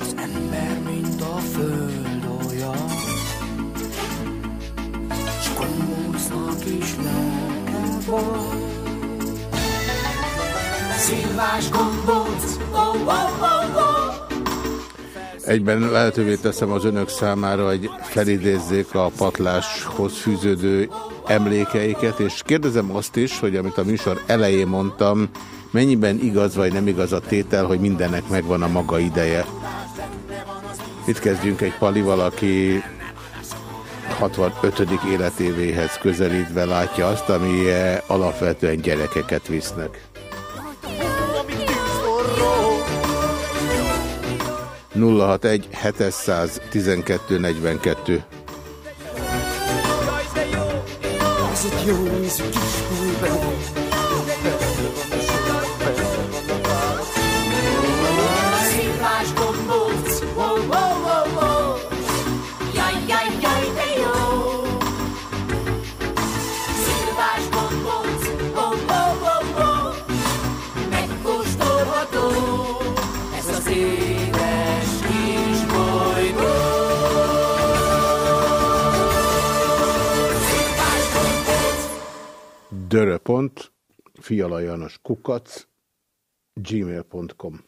P: Az ember, mint a föld olyan. S gombócnak is lelke van. Szilvás gombóc, oh, oh, oh, oh.
D: Egyben lehetővé teszem az önök számára, hogy felidézzék a patláshoz fűződő emlékeiket, és kérdezem azt is, hogy amit a műsor elején mondtam, mennyiben igaz vagy nem igaz a tétel, hogy mindennek megvan a maga ideje. Itt kezdjünk egy palival, aki 65. életévéhez közelítve látja azt, ami alapvetően gyerekeket visznek. 061 712 42
P: Ez egy jó ízű kis bújbeli.
D: dörö.pont, Fiala János kukac, gmail.com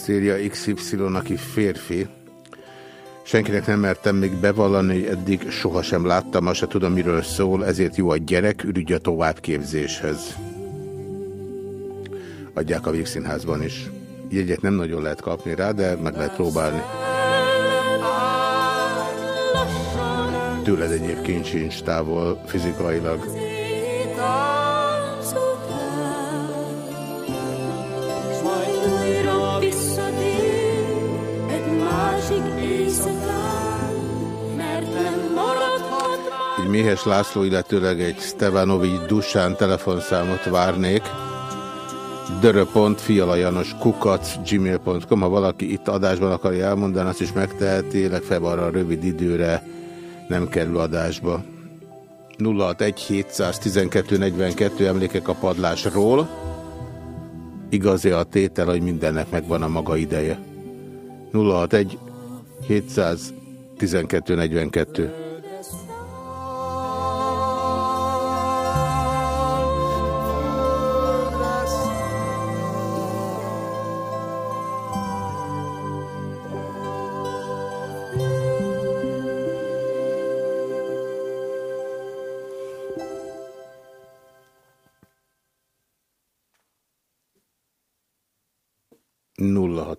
D: Azt írja XY, aki férfi. Senkinek nem mertem még bevallani, hogy eddig sohasem láttam, azt se tudom, miről szól, ezért jó a gyerek, ürügy a továbbképzéshez. Adják a Vígszínházban is. Jegyet nem nagyon lehet kapni rá, de meg lehet próbálni. Tőled egyébként sincs távol fizikailag. Méhes László, illetőleg egy Stevanovics Dusán telefonszámot várnék. dörö.fialajanos kukac gmail.com Ha valaki itt adásban akarja elmondani, azt is megteheti, legfeljebb arra a rövid időre nem kerül adásba. 061 712 42 emlékek a padlásról. Igaz-e a tétel, hogy mindennek megvan a maga ideje? 061 712 42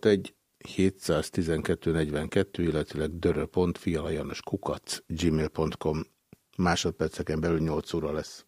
R: 061 712 42, illetőleg dörö.fialajanos kukac gmail.com másodperceken belül 8 óra lesz.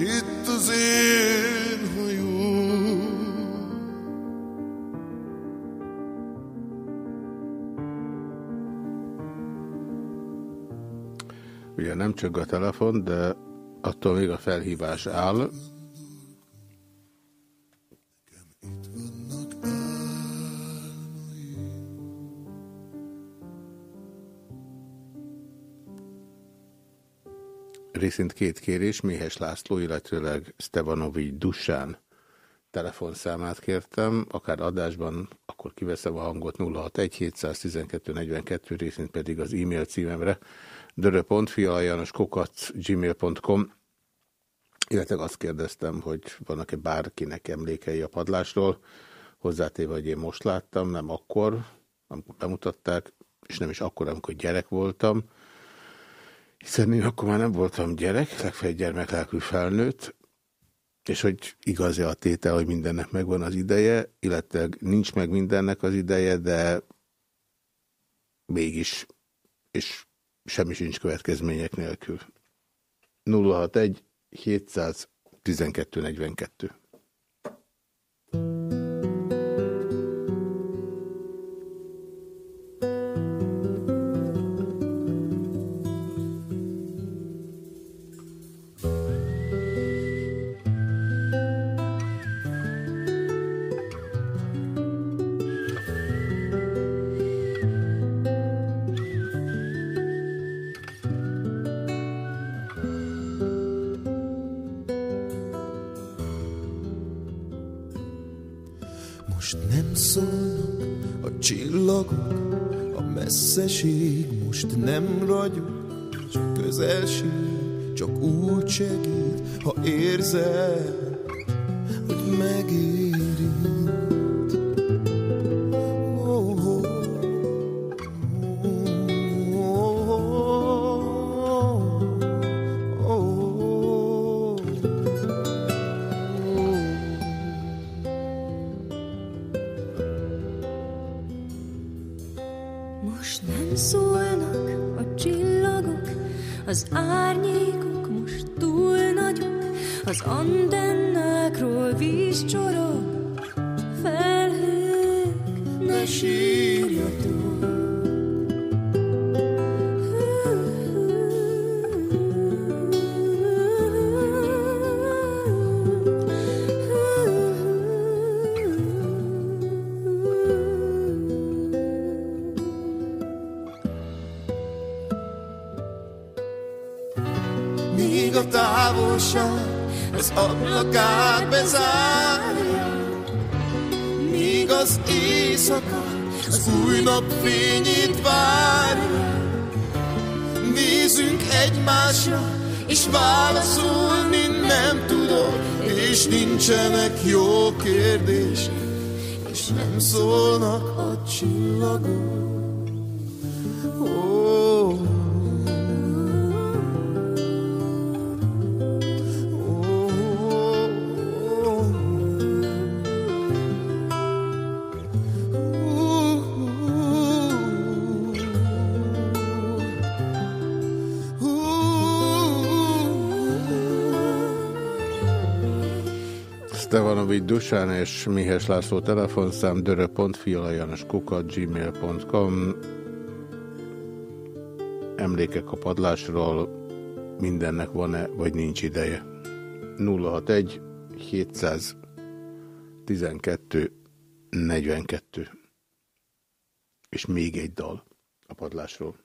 D: Itt az én hajóm.
R: Ugye nem csak a telefon, de attól még a felhívás áll. Részint két kérés, Méhes László, illetőleg Stevanovics Dusán telefonszámát kértem, akár adásban, akkor kiveszem a hangot 061 712 42 részint pedig az e-mail címemre dörö.fialajanos.kukac gmail.com illetve azt kérdeztem, hogy vannak-e bárkinek emlékei a padlásról, hozzátéve, hogy én most láttam, nem akkor, amikor bemutatták, és nem is akkor, amikor gyerek voltam, hiszen én akkor már nem voltam gyerek, legfeljebb gyermeklelkű felnőtt, és hogy igaz-e a tétel, hogy mindennek megvan az ideje, illetve nincs meg mindennek az ideje, de mégis, és semmi sincs következmények nélkül. 061 712 42
D: Fiai Dosán és
A: Mihes László telefonszám dörö.fialajanaskuka.gmail.com Emlékek a padlásról mindennek van-e, vagy nincs ideje. 061 712 42 És még egy dal a padlásról.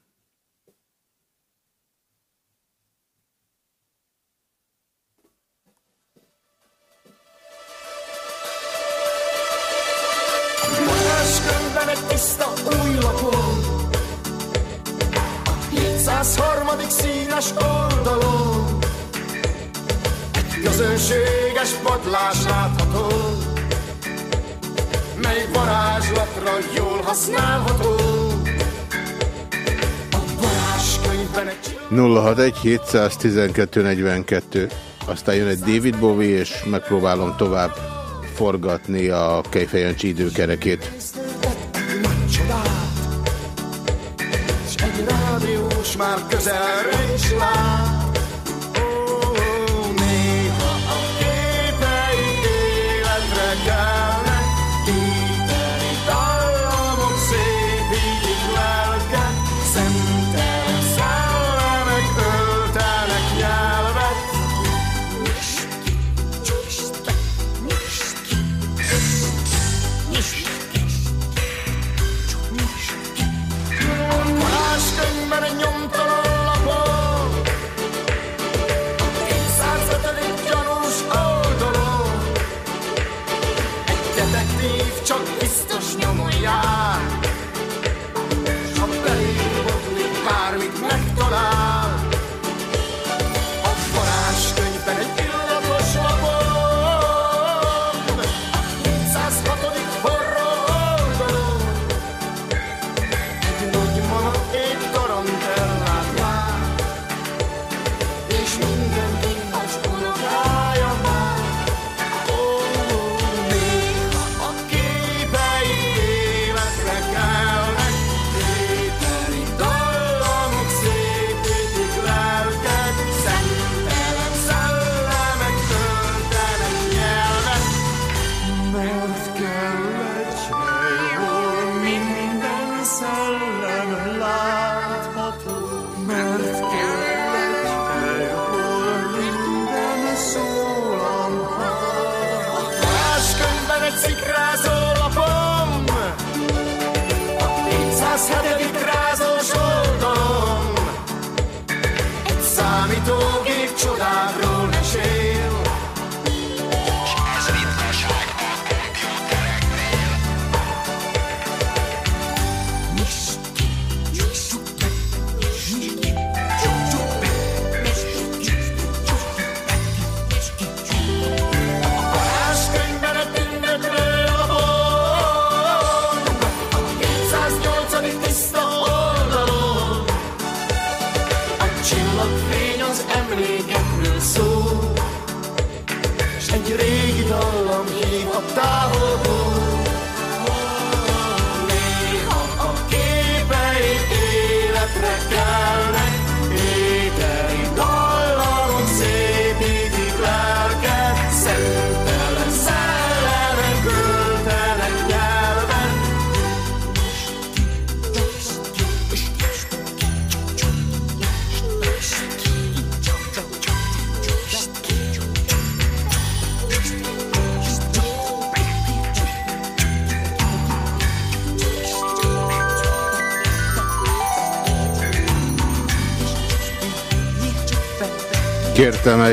S: más látható, mely varázslatra jól használható.
A: 061 712 42 aztán jön egy David Bowie, és megpróbálom tovább forgatni a Kejfejancsi időkerekét.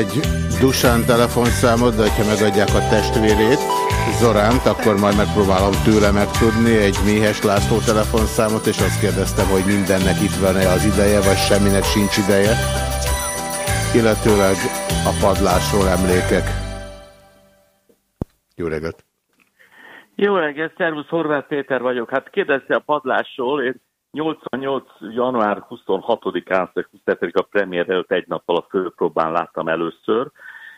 S: Egy
D: Dusán telefonszámot, de ha megadják a testvérét, Zoránt, akkor majd megpróbálom tőle megtudni egy Méhes László telefonszámot, és azt kérdeztem, hogy mindennek itt van-e az ideje, vagy semminek sincs ideje. Illetőleg a padlásról emlékek. Jó reggelt!
T: Jó reggelt, szervusz, Horváth Péter vagyok. Hát kérdezte a padlásról, én 88. január 26-án, 27 a premier előtt egy nappal a főpróbán láttam először,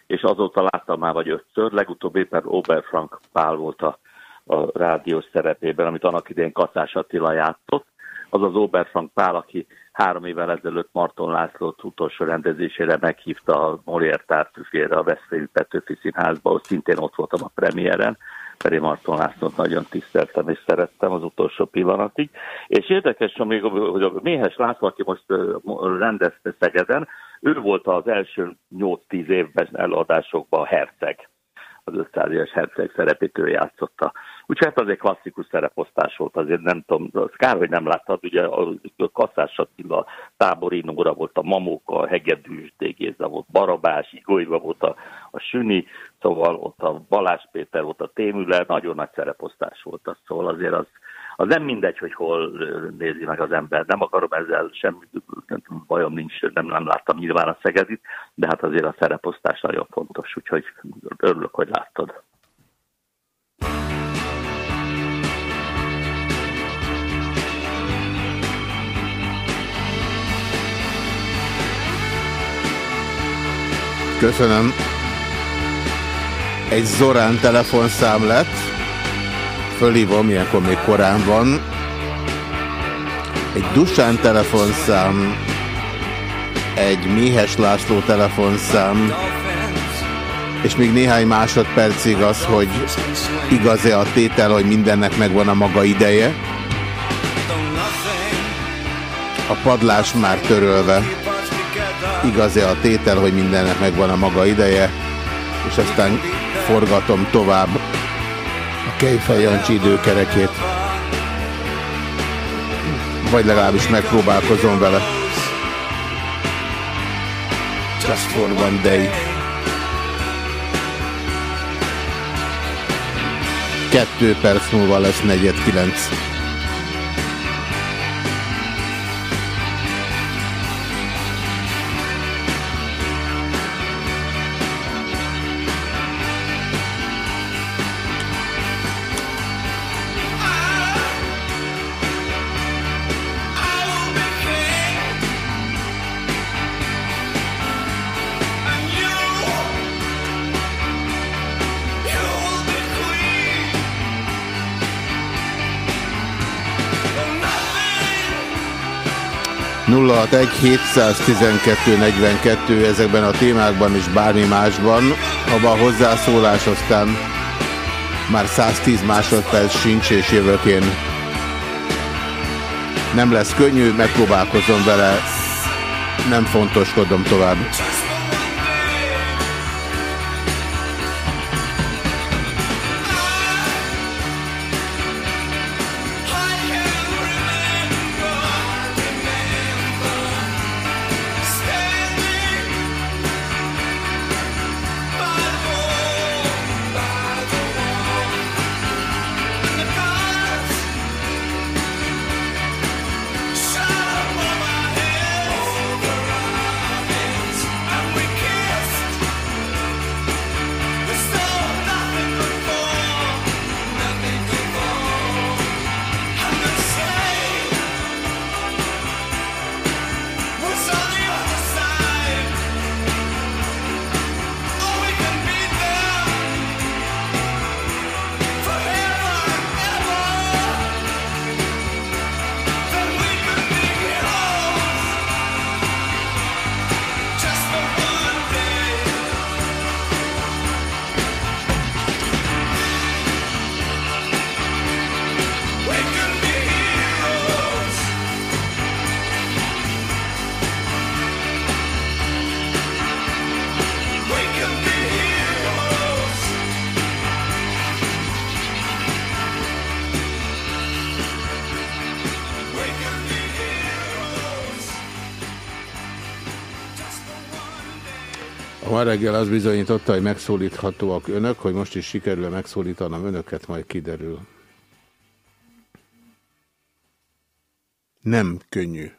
T: és azóta láttam már vagy ötször, legutóbb éppen Oberfrank Pál volt a, a rádiós szerepében, amit annak idén Kaszás Attila játszott. Az az Oberfrank Pál, aki három évvel ezelőtt Marton Lászlót utolsó rendezésére meghívta a Molière tártüfére a Veszprémi Petőfi Színházba, ahol szintén ott voltam a premiéren, pedig Marton Lászlót nagyon tiszteltem és szerettem az utolsó pillanatig. És érdekes, hogy a Méhes László, aki most rendezte Szegeden, ő volt az első 8-10 évben előadásokban a herceg az 500 éves herceg szerepét ő játszotta. Úgyhogy hát az egy klasszikus szereposztás volt, azért nem tudom, az kár, hogy nem láttad, ugye a Kasszás Attila, Tábori Nóra volt a Mamóka, a Hegedűs, Dégéza volt, Barabás, Igolyva volt a, a Süni, szóval ott a Balázs Péter volt a Témüle, nagyon nagy szereposztás volt az, szóval azért az, az nem mindegy, hogy hol nézi meg az ember. Nem akarom ezzel semmi bajom nincs, nem, nem láttam nyilván a Szegedit, de hát azért a szereposztás nagyon fontos, úgyhogy örülök, hogy láttad.
D: Köszönöm. Egy Zorán telefonszám lett fölhívom, ilyenkor még korán van. Egy Dusán telefonszám, egy Méhes László telefonszám, és még néhány másodpercig az, hogy igaz-e a tétel, hogy mindennek megvan a maga ideje. A padlás már törölve. Igaz-e a tétel, hogy mindennek megvan a maga ideje, és aztán forgatom tovább Kejfej Jancsi időkerekét. Vagy legalábbis megpróbálkozom vele. Just for one day. Kettő perc múlva lesz negyed kilenc. 061 712 42 ezekben a témákban és bármi másban, abban a hozzászólás aztán már 110 másodperc sincs, és jövök én. Nem lesz könnyű, megpróbálkozom vele, nem fontoskodom tovább. Reggel az bizonyította, hogy megszólíthatóak önök, hogy most is sikerül-e megszólítanom önöket, majd kiderül. Nem könnyű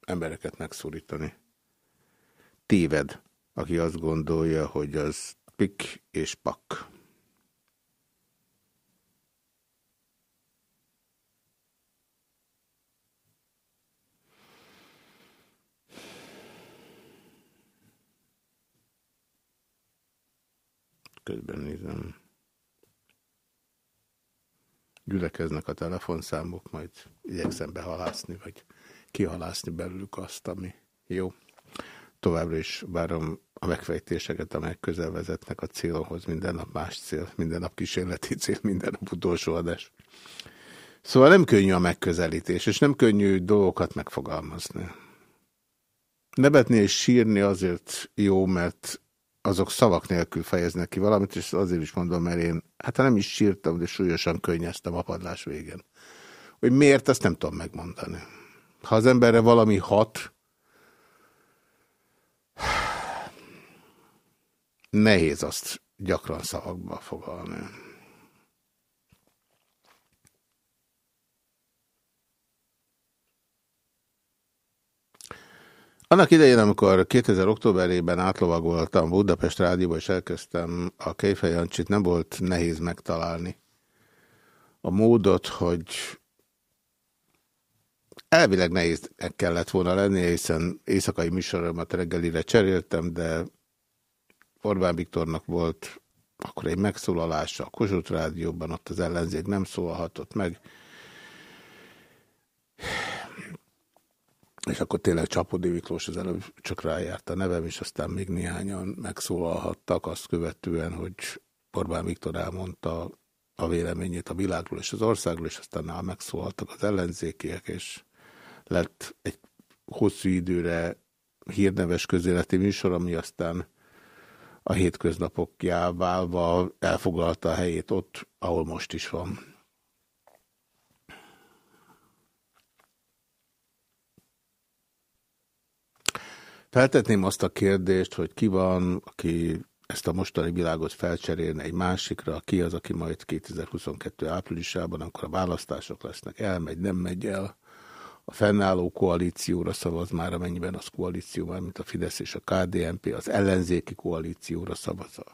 D: embereket megszólítani. Téved, aki azt gondolja, hogy az pik és pak. Közben nézem. Gyülekeznek a telefonszámok, majd igyekszem behalászni, vagy kihalászni belőlük azt, ami jó. Továbbra is várom a megfejtéseket, amelyek közel vezetnek a célhoz. Minden nap más cél, minden nap kísérleti cél, minden nap utolsó adás. Szóval nem könnyű a megközelítés, és nem könnyű dolgokat megfogalmazni. Nevetni és sírni azért jó, mert azok szavak nélkül fejeznek ki valamit, és azért is mondom, mert én, hát nem is sírtam, de súlyosan könnyeztem a padlás végén. Hogy miért, ezt nem tudom megmondani. Ha az emberre valami hat, (sighs) nehéz azt gyakran szavakba fogalni. Annak idején, amikor 2000 októberében átlovagoltam Budapest rádióba, és elkezdtem a Kejfej nem volt nehéz megtalálni a módot, hogy elvileg nehéz kellett volna lenni, hiszen éjszakai műsoromat reggelire cseréltem, de Orbán Viktornak volt akkor egy megszólalása a Kossuth Rádióban, ott az ellenzék nem szólhatott meg. És akkor tényleg Csapodi Miklós az előbb csak rájárt a nevem, és aztán még néhányan megszólalhattak azt követően, hogy Orbán Viktor elmondta a véleményét a világról és az országról, és aztán nála megszólaltak az ellenzékiek, és lett egy hosszú időre hírneves közéleti műsor, ami aztán a hétköznapokjá válva elfoglalta a helyét ott, ahol most is van. Feltetném azt a kérdést, hogy ki van, aki ezt a mostani világot felcserélne egy másikra, ki az, aki majd 2022 áprilisában, amikor a választások lesznek, elmegy, nem megy el, a fennálló koalícióra szavaz már, amennyiben az koalíció van, mint a Fidesz és a KDNP, az ellenzéki koalícióra szavaz, a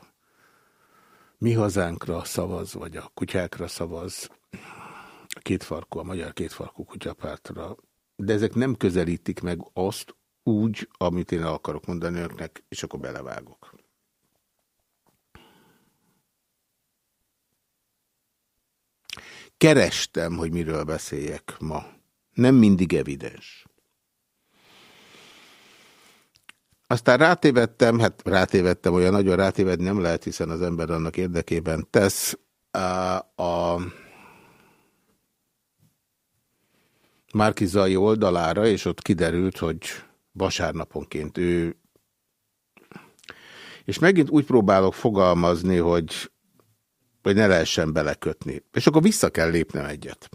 D: mi hazánkra szavaz, vagy a kutyákra szavaz, a kétfarkú, a magyar kétfarkú kutyapártra, de ezek nem közelítik meg azt úgy, amit én akarok mondani önöknek, és akkor belevágok. Kerestem, hogy miről beszéljek ma nem mindig evidens. Aztán rátévettem, hát rátévettem, olyan nagyon rátévedni nem lehet, hiszen az ember annak érdekében tesz. A, a Márkizai oldalára, és ott kiderült, hogy vasárnaponként ő és megint úgy próbálok fogalmazni, hogy, hogy ne lehessen belekötni. És akkor vissza kell lépnem egyet.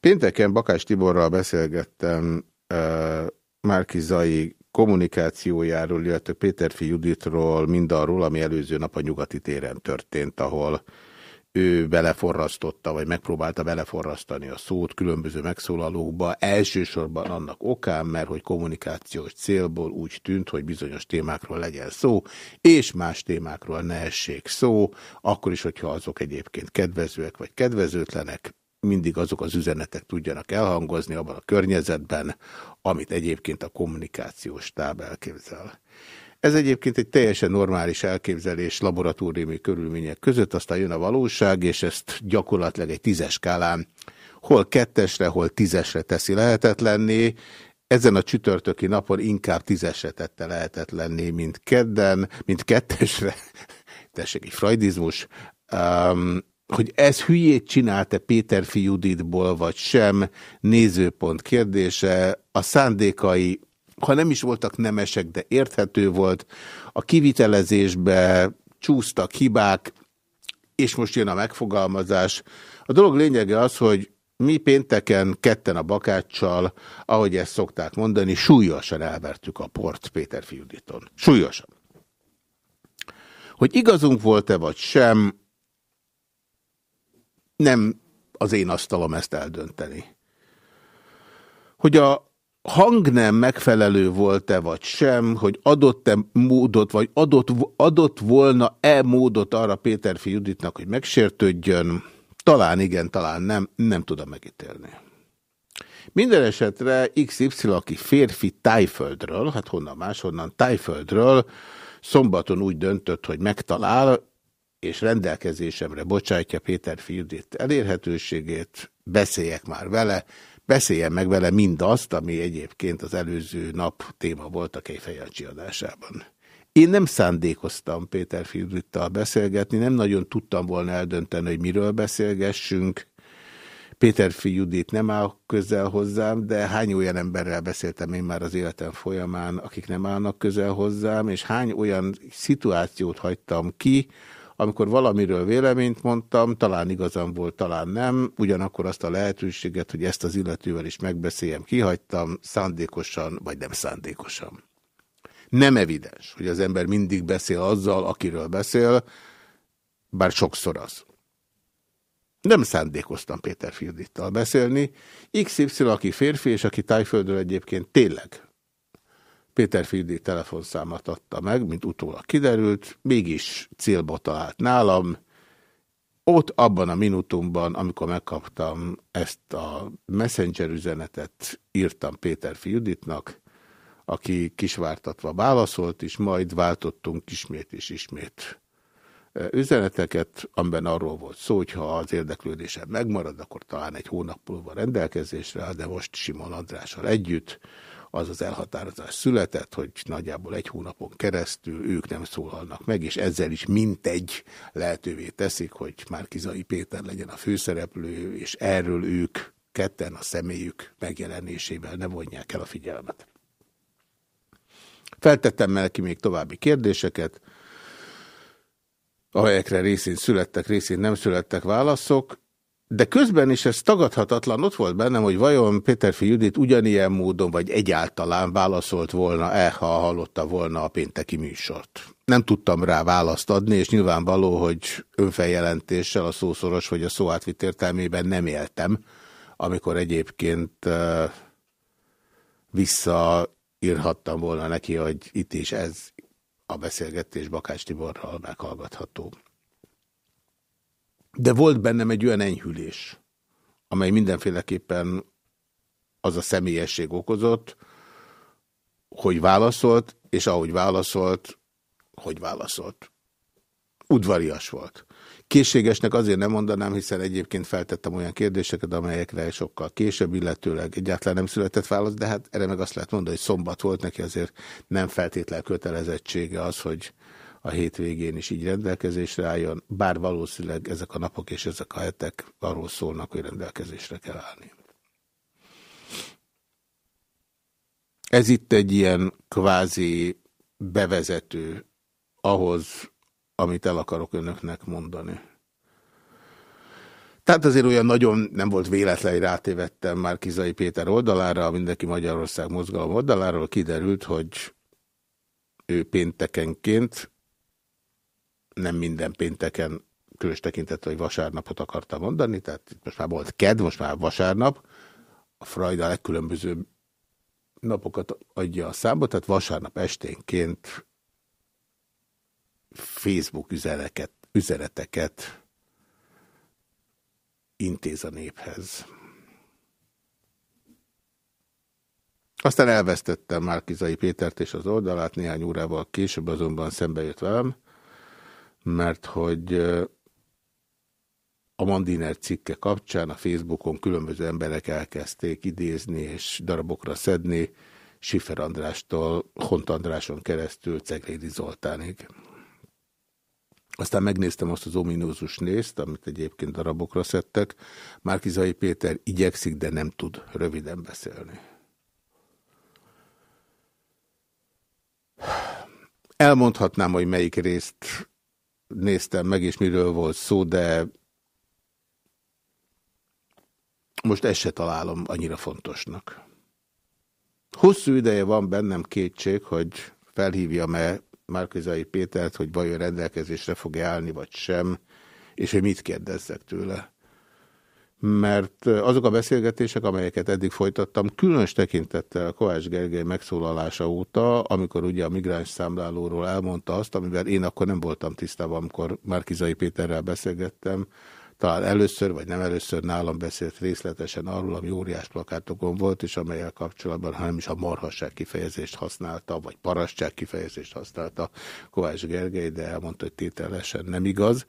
D: Pénteken Bakás Tiborral beszélgettem uh, Márki Zai kommunikációjáról, illetve Péterfi Juditról, mindarról, ami előző nap a nyugati téren történt, ahol ő beleforrasztotta, vagy megpróbálta beleforrasztani a szót különböző megszólalókba, elsősorban annak okán, mert hogy kommunikációs célból úgy tűnt, hogy bizonyos témákról legyen szó, és más témákról ne essék szó, akkor is, hogyha azok egyébként kedvezőek vagy kedvezőtlenek, mindig azok az üzenetek tudjanak elhangozni abban a környezetben, amit egyébként a kommunikációs táb elképzel. Ez egyébként egy teljesen normális elképzelés laboratóriumi körülmények között, aztán jön a valóság, és ezt gyakorlatilag egy tízes skálán hol kettesre, hol tízesre teszi lehetetlenné. Ezen a csütörtöki napon inkább tízesre tette lehetetlenné, mint kedden, mint kettesre. (laughs) Tessék, egy freudizmus. Um, hogy ez hülyét csinálta Péter Juditból, vagy sem, nézőpont kérdése, a szándékai, ha nem is voltak nemesek, de érthető volt, a kivitelezésbe csúsztak hibák, és most jön a megfogalmazás. A dolog lényege az, hogy mi pénteken ketten a bakáccsal, ahogy ezt szokták mondani, súlyosan elvertük a port Péter Juditon. Súlyosan. Hogy igazunk volt-e vagy sem, nem az én asztalom ezt eldönteni. Hogy a hangnem megfelelő volt-e vagy sem, hogy adott-e módot, vagy adott, adott volna-e módot arra Péterfi Juditnak, hogy megsértődjön, talán igen, talán nem, nem tudom megítélni. Minden esetre XY, aki férfi Tájföldről, hát honnan máshonnan Tájföldről, szombaton úgy döntött, hogy megtalál, és rendelkezésemre bocsátja Péter Judit elérhetőségét, beszéljek már vele, beszéljen meg vele mindazt, ami egyébként az előző nap téma volt a Kejfejancsi adásában. Én nem szándékoztam Péter Fidrittal beszélgetni, nem nagyon tudtam volna eldönteni, hogy miről beszélgessünk. Péter Judit nem áll közel hozzám, de hány olyan emberrel beszéltem én már az életem folyamán, akik nem állnak közel hozzám, és hány olyan szituációt hagytam ki, amikor valamiről véleményt mondtam, talán igazam volt, talán nem, ugyanakkor azt a lehetőséget, hogy ezt az illetővel is megbeszéljem, kihagytam, szándékosan vagy nem szándékosan. Nem evidens, hogy az ember mindig beszél azzal, akiről beszél, bár sokszor az. Nem szándékoztam Péter Fildittal beszélni. XY, aki férfi, és aki tájföldről egyébként tényleg Péter Fildi telefonszámat adta meg, mint utólag kiderült, mégis célba talált nálam. Ott abban a minutumban, amikor megkaptam ezt a messenger üzenetet, írtam Péter Filditnak, aki kisvártatva válaszolt, és majd váltottunk ismét és ismét üzeneteket, amiben arról volt szó, hogy ha az érdeklődésem megmarad, akkor talán egy hónap múlva rendelkezésre, de most Simon Andrással együtt az az elhatározás született, hogy nagyjából egy hónapon keresztül ők nem szólalnak meg, és ezzel is mintegy lehetővé teszik, hogy Márkizai Péter legyen a főszereplő, és erről ők ketten a személyük megjelenésével ne vonják el a figyelmet. Feltettem neki még további kérdéseket, amelyekre részén születtek, részén nem születtek válaszok, de közben is ez tagadhatatlan, ott volt bennem, hogy vajon Péterfi Judit ugyanilyen módon, vagy egyáltalán válaszolt volna-e, ha hallotta volna a pénteki műsort. Nem tudtam rá választ adni, és nyilvánvaló, hogy önfeljelentéssel a szószoros, vagy a szó átvitt értelmében nem éltem, amikor egyébként visszaírhattam volna neki, hogy itt is ez a beszélgetés Bakács Tiborral meghallgatható. De volt bennem egy olyan enyhülés, amely mindenféleképpen az a személyesség okozott, hogy válaszolt, és ahogy válaszolt, hogy válaszolt. Udvarias volt. Készségesnek azért nem mondanám, hiszen egyébként feltettem olyan kérdéseket, amelyekre sokkal később, illetőleg egyáltalán nem született válasz, de hát erre meg azt lehet mondani, hogy szombat volt neki, azért nem feltétlen kötelezettsége az, hogy a hétvégén is így rendelkezésre álljon, bár valószínűleg ezek a napok és ezek a hetek arról szólnak, hogy rendelkezésre kell állni. Ez itt egy ilyen kvázi bevezető ahhoz, amit el akarok önöknek mondani. Tehát azért olyan nagyon nem volt véletlen, hogy rátévettem már Kizai Péter oldalára, a Mindenki Magyarország mozgalom oldaláról kiderült, hogy ő péntekenként nem minden pénteken, különös tekintet, hogy vasárnapot akartam mondani, tehát most már volt ked, most már vasárnap, a Freud a legkülönbözőbb napokat adja a számba, tehát vasárnap esténként Facebook üzeneket, üzeneteket intéz a néphez. Aztán elvesztettem Márkizai Pétert és az oldalát, néhány órával később azonban szembe jött velem, mert hogy a Mandiner cikke kapcsán a Facebookon különböző emberek elkezdték idézni és darabokra szedni, Sifer Andrástól, Hont Andráson keresztül Ceglédi Zoltánig. Aztán megnéztem azt az ominózus nézt, amit egyébként darabokra szedtek. Márkizai Péter igyekszik, de nem tud röviden beszélni. Elmondhatnám, hogy melyik részt néztem meg, és miről volt szó, de most ezt se találom annyira fontosnak. Hosszú ideje van bennem kétség, hogy felhívjam-e Márkizai Pétert, hogy vajon rendelkezésre fog-e állni, vagy sem, és hogy mit kérdezzek tőle. Mert azok a beszélgetések, amelyeket eddig folytattam, különös tekintettel Kovács Gergely megszólalása óta, amikor ugye a migráns számlálóról elmondta azt, amivel én akkor nem voltam tisztában, amikor Márkizai Péterrel beszélgettem, talán először, vagy nem először nálam beszélt részletesen arról, ami óriás plakátokon volt, és amelyel kapcsolatban, hanem is a marhasság kifejezést használta, vagy parasság kifejezést használta Kovács Gergely, de elmondta, hogy tételesen nem igaz.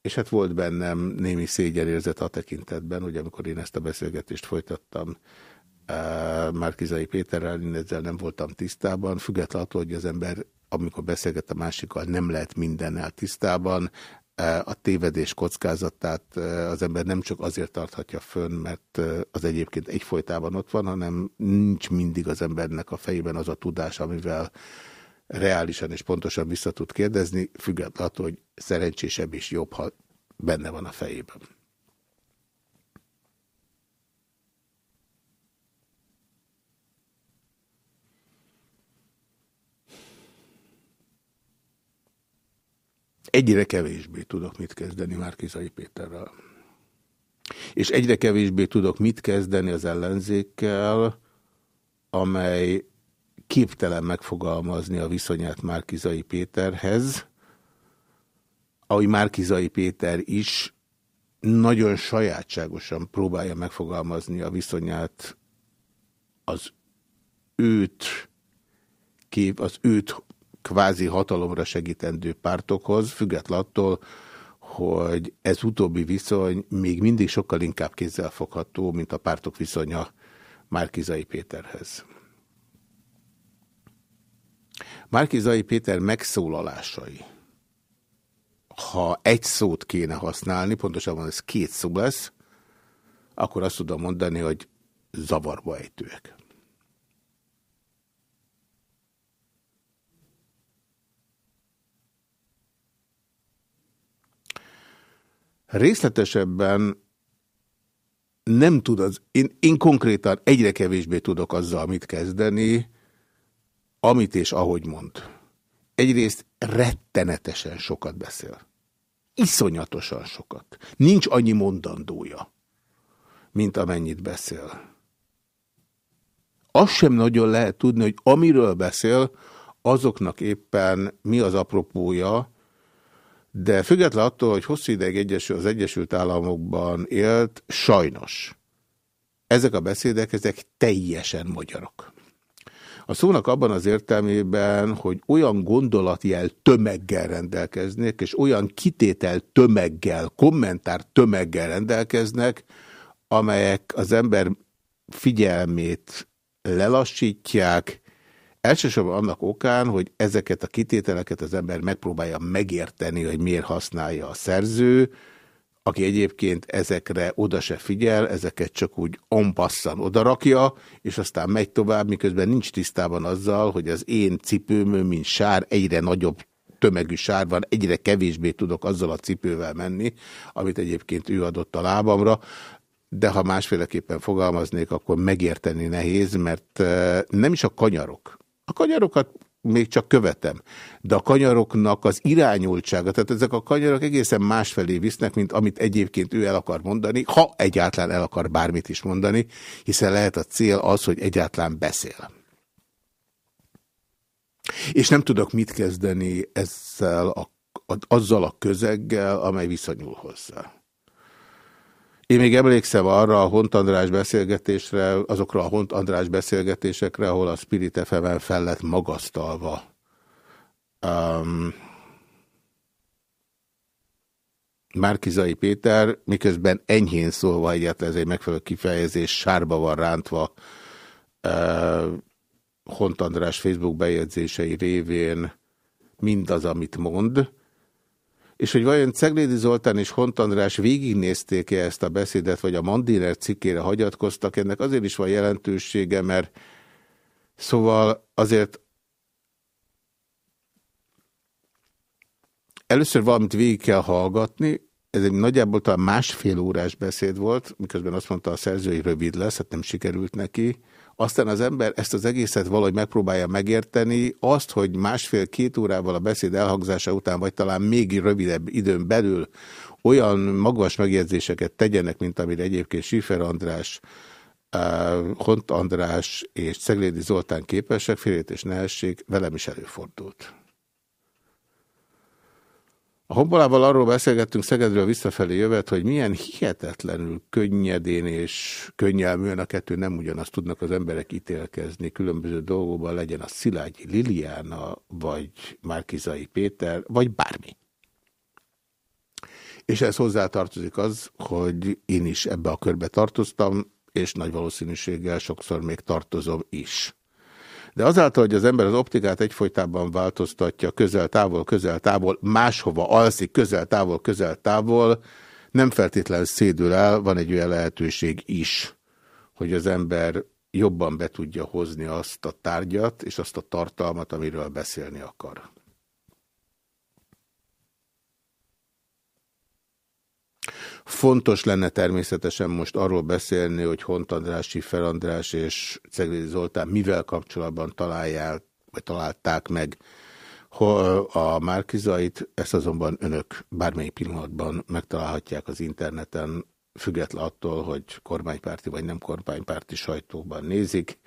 D: És hát volt bennem némi szégyenérzet a tekintetben, hogy amikor én ezt a beszélgetést folytattam uh, Márkizai Péterrel, én ezzel nem voltam tisztában, függetlenül hogy az ember amikor beszélget a másikkal, nem lehet mindennel tisztában, a tévedés kockázatát az ember nem csak azért tarthatja fönn, mert az egyébként egyfolytában ott van, hanem nincs mindig az embernek a fejében az a tudás, amivel reálisan és pontosan vissza tud kérdezni, függetlenül attól, hogy szerencsésebb és jobb, ha benne van a fejében. Egyre kevésbé tudok mit kezdeni Márkizai Péterrel. És egyre kevésbé tudok mit kezdeni az ellenzékkel, amely képtelen megfogalmazni a viszonyát Márkizai Péterhez, ahogy Márkizai Péter is nagyon sajátságosan próbálja megfogalmazni a viszonyát az őt kép, az őt kvázi hatalomra segítendő pártokhoz, független attól, hogy ez utóbbi viszony még mindig sokkal inkább kézzelfogható, mint a pártok viszonya Márkizai Péterhez. Márkizai Péter megszólalásai, ha egy szót kéne használni, pontosabban ez két szó lesz, akkor azt tudom mondani, hogy zavarba ejtőek. Részletesebben nem tud az, én, én konkrétan egyre kevésbé tudok azzal mit kezdeni, amit és ahogy mond. Egyrészt rettenetesen sokat beszél. Iszonyatosan sokat. Nincs annyi mondandója, mint amennyit beszél. Azt sem nagyon lehet tudni, hogy amiről beszél, azoknak éppen mi az apropója, de független attól, hogy hosszú ideig Egyesül, az Egyesült Államokban élt, sajnos ezek a beszédek, ezek teljesen magyarok. A szónak abban az értelmében, hogy olyan gondolatjel tömeggel rendelkeznek, és olyan kitétel tömeggel, kommentár tömeggel rendelkeznek, amelyek az ember figyelmét lelassítják, Elsősorban annak okán, hogy ezeket a kitételeket az ember megpróbálja megérteni, hogy miért használja a szerző, aki egyébként ezekre oda se figyel, ezeket csak úgy ompasszan odarakja, és aztán megy tovább, miközben nincs tisztában azzal, hogy az én cipőm, mint sár, egyre nagyobb tömegű sár van, egyre kevésbé tudok azzal a cipővel menni, amit egyébként ő adott a lábamra, de ha másféleképpen fogalmaznék, akkor megérteni nehéz, mert eh, nem is a kanyarok, a kanyarokat még csak követem, de a kanyaroknak az irányultsága, tehát ezek a kanyarok egészen másfelé visznek, mint amit egyébként ő el akar mondani, ha egyáltalán el akar bármit is mondani, hiszen lehet a cél az, hogy egyáltalán beszél. És nem tudok mit kezdeni ezzel a, azzal a közeggel, amely viszonyul hozzá. Én még emlékszem arra a Hont András beszélgetésre, azokra a Hont András beszélgetésekre, ahol a Spirit fm fel lett magasztalva. Um, Márkizai Péter, miközben enyhén szólva egyáltalán ez egy megfelelő kifejezés, sárba van rántva uh, Hont András Facebook bejegyzései révén mindaz, amit mond, és hogy vajon Ceglédi Zoltán és Hont András végignézték-e ezt a beszédet, vagy a Mandiner cikkére hagyatkoztak, ennek azért is van jelentősége, mert szóval azért először valamit végig kell hallgatni, ez egy nagyjából talán másfél órás beszéd volt, miközben azt mondta a szerző, hogy rövid lesz, hát nem sikerült neki. Aztán az ember ezt az egészet valahogy megpróbálja megérteni, azt, hogy másfél-két órával a beszéd elhangzása után, vagy talán még rövidebb időn belül olyan magas megjegyzéseket tegyenek, mint amire egyébként Sifer András, uh, Hont András és Ceglédi Zoltán képesek, félét és nehesség, velem is előfordult. A Hombolával arról beszélgettünk Szegedről visszafelé jövet, hogy milyen hihetetlenül könnyedén és könnyelműen a kettő nem ugyanazt tudnak az emberek ítélkezni különböző dolgokban, legyen a Szilágyi Liliana, vagy Márkizai Péter, vagy bármi. És ez hozzátartozik az, hogy én is ebbe a körbe tartoztam, és nagy valószínűséggel sokszor még tartozom is. De azáltal, hogy az ember az optikát egyfolytában változtatja közel-távol, közel-távol, máshova alszik közel-távol, közel-távol, nem feltétlenül szédül el, van egy olyan lehetőség is, hogy az ember jobban be tudja hozni azt a tárgyat és azt a tartalmat, amiről beszélni akar. Fontos lenne természetesen most arról beszélni, hogy Hont András, Siffer András és Ceglédi Zoltán mivel kapcsolatban találják, vagy találták meg a Márkizait, ezt azonban önök bármely pillanatban megtalálhatják az interneten, független attól, hogy kormánypárti vagy nem kormánypárti sajtóban nézik.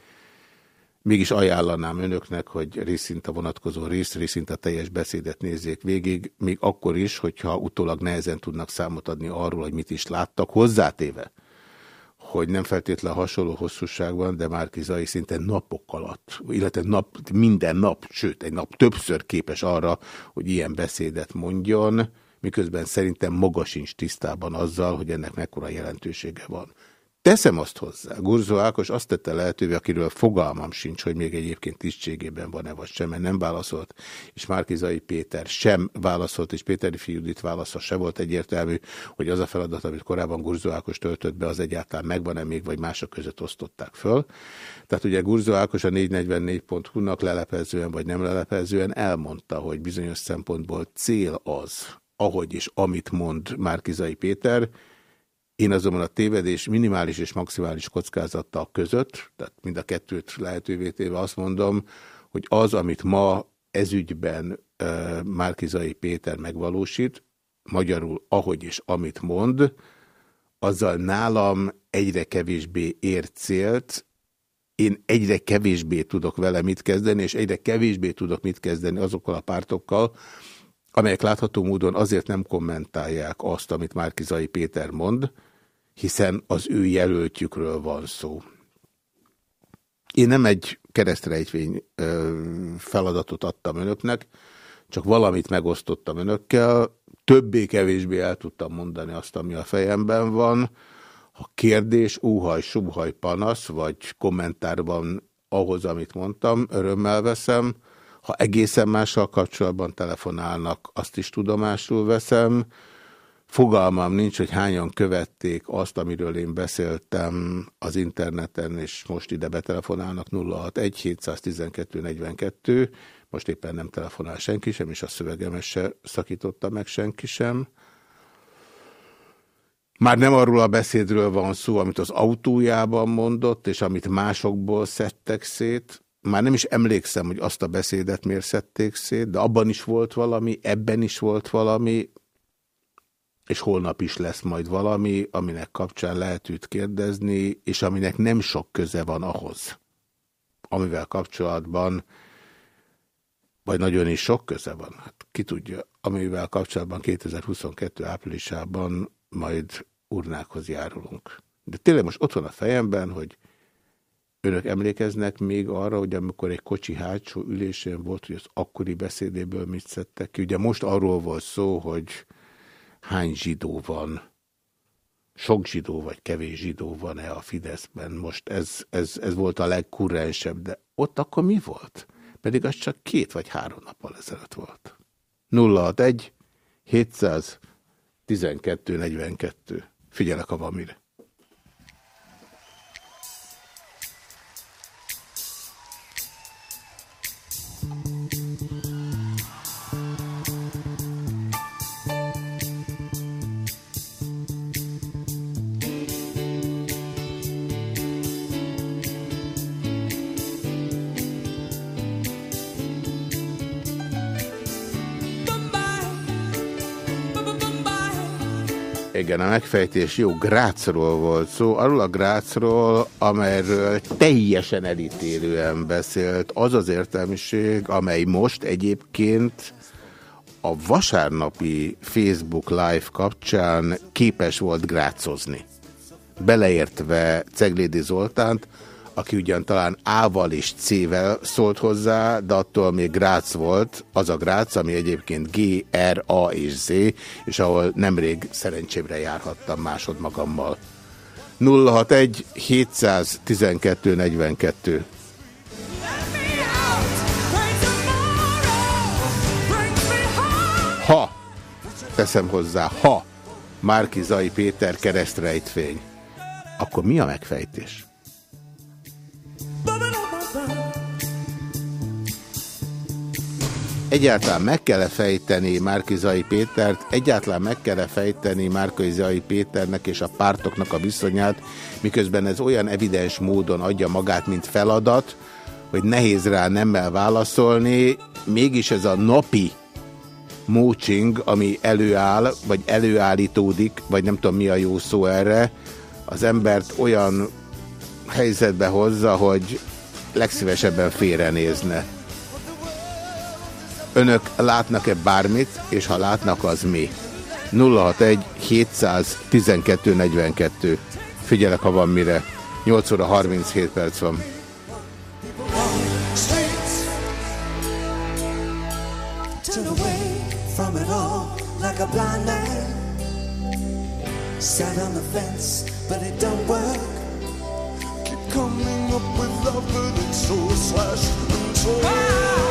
D: Mégis ajánlanám önöknek, hogy részint a vonatkozó rész, részint a teljes beszédet nézzék végig, még akkor is, hogyha utólag nehezen tudnak számot adni arról, hogy mit is láttak, hozzátéve, hogy nem feltétlen hasonló hosszúságban, de már Kizai szinte napok alatt, illetve nap, minden nap, sőt egy nap többször képes arra, hogy ilyen beszédet mondjon, miközben szerintem maga sincs tisztában azzal, hogy ennek mekkora jelentősége van. Teszem azt hozzá, Gurzó Ákos azt tette lehetővé, akiről fogalmam sincs, hogy még egyébként tisztségében van-e vagy sem, mert nem válaszolt, és Márkizai Péter sem válaszolt, és Péteri Fiudit válasza se volt egyértelmű, hogy az a feladat, amit korábban Gurzó Ákos töltött be, az egyáltalán megvan-e még, vagy mások között osztották föl. Tehát ugye Gurzó Ákos a 444.hu-nak lelepezően vagy nem lelepezően elmondta, hogy bizonyos szempontból cél az, ahogy és amit mond Márkizai Péter, én azonban a tévedés minimális és maximális kockázattal között, tehát mind a kettőt lehetővé téve azt mondom, hogy az, amit ma ezügyben uh, Márkizai Péter megvalósít, magyarul ahogy és amit mond, azzal nálam egyre kevésbé ér célt, én egyre kevésbé tudok vele mit kezdeni, és egyre kevésbé tudok mit kezdeni azokkal a pártokkal, amelyek látható módon azért nem kommentálják azt, amit Márkizai Péter mond, hiszen az ő jelöltjükről van szó. Én nem egy keresztrejtvény feladatot adtam önöknek, csak valamit megosztottam önökkel, többé-kevésbé el tudtam mondani azt, ami a fejemben van. Ha kérdés, úhaj, subhaj, panasz, vagy kommentárban ahhoz, amit mondtam, örömmel veszem. Ha egészen mással kapcsolatban telefonálnak, azt is tudomásul veszem. Fogalmam nincs, hogy hányan követték azt, amiről én beszéltem az interneten, és most ide betelefonálnak 061 712 42. Most éppen nem telefonál senki sem, és a szövegemet se szakította meg senki sem. Már nem arról a beszédről van szó, amit az autójában mondott, és amit másokból szedtek szét. Már nem is emlékszem, hogy azt a beszédet miért szedték szét, de abban is volt valami, ebben is volt valami, és holnap is lesz majd valami, aminek kapcsán lehet őt kérdezni, és aminek nem sok köze van ahhoz, amivel kapcsolatban, vagy nagyon is sok köze van, hát ki tudja, amivel kapcsolatban 2022 áprilisában majd urnákhoz járulunk. De tényleg most ott van a fejemben, hogy önök emlékeznek még arra, hogy amikor egy kocsi hátsó ülésén volt, hogy az akkori beszédéből mit szedtek ki. Ugye most arról volt szó, hogy hány zsidó van, sok zsidó vagy kevés zsidó van-e a Fideszben. Most ez, ez, ez volt a legkurrensebb, de ott akkor mi volt? Pedig az csak két vagy három nappal ezelőtt volt. 061 712 42. Figyelek, ha van mire. Igen, a megfejtés jó, Grácról volt szó, arról a Grácról, amelyről teljesen elítélően beszélt az az értelmiség, amely most egyébként a vasárnapi Facebook Live kapcsán képes volt grácozni. Beleértve Ceglédi Zoltánt, aki ugyan talán A-val és C-vel szólt hozzá, de attól még Grác volt, az a Grác, ami egyébként G, R, A és Z, és ahol nemrég szerencsémre járhattam másod magammal. 061 712 42 Ha, teszem hozzá, ha Márkizai Péter keresztrejtfény, akkor mi a megfejtés? Egyáltalán meg kell -e fejteni Márkizai Pétert, egyáltalán meg kell -e fejteni Márkizai Péternek és a pártoknak a viszonyát, miközben ez olyan evidens módon adja magát, mint feladat, hogy nehéz rá nemmel válaszolni, mégis ez a napi mócsing, ami előáll, vagy előállítódik, vagy nem tudom mi a jó szó erre, az embert olyan helyzetbe hozza, hogy legszívesebben félrenézne. Önök látnak-e bármit, és ha látnak, az mi? 061 712 42. Figyelek, ha van mire. 8 óra 37 perc van. Sat on the fence, but it don't work. Keep coming up with love, but it's so slashed and torn.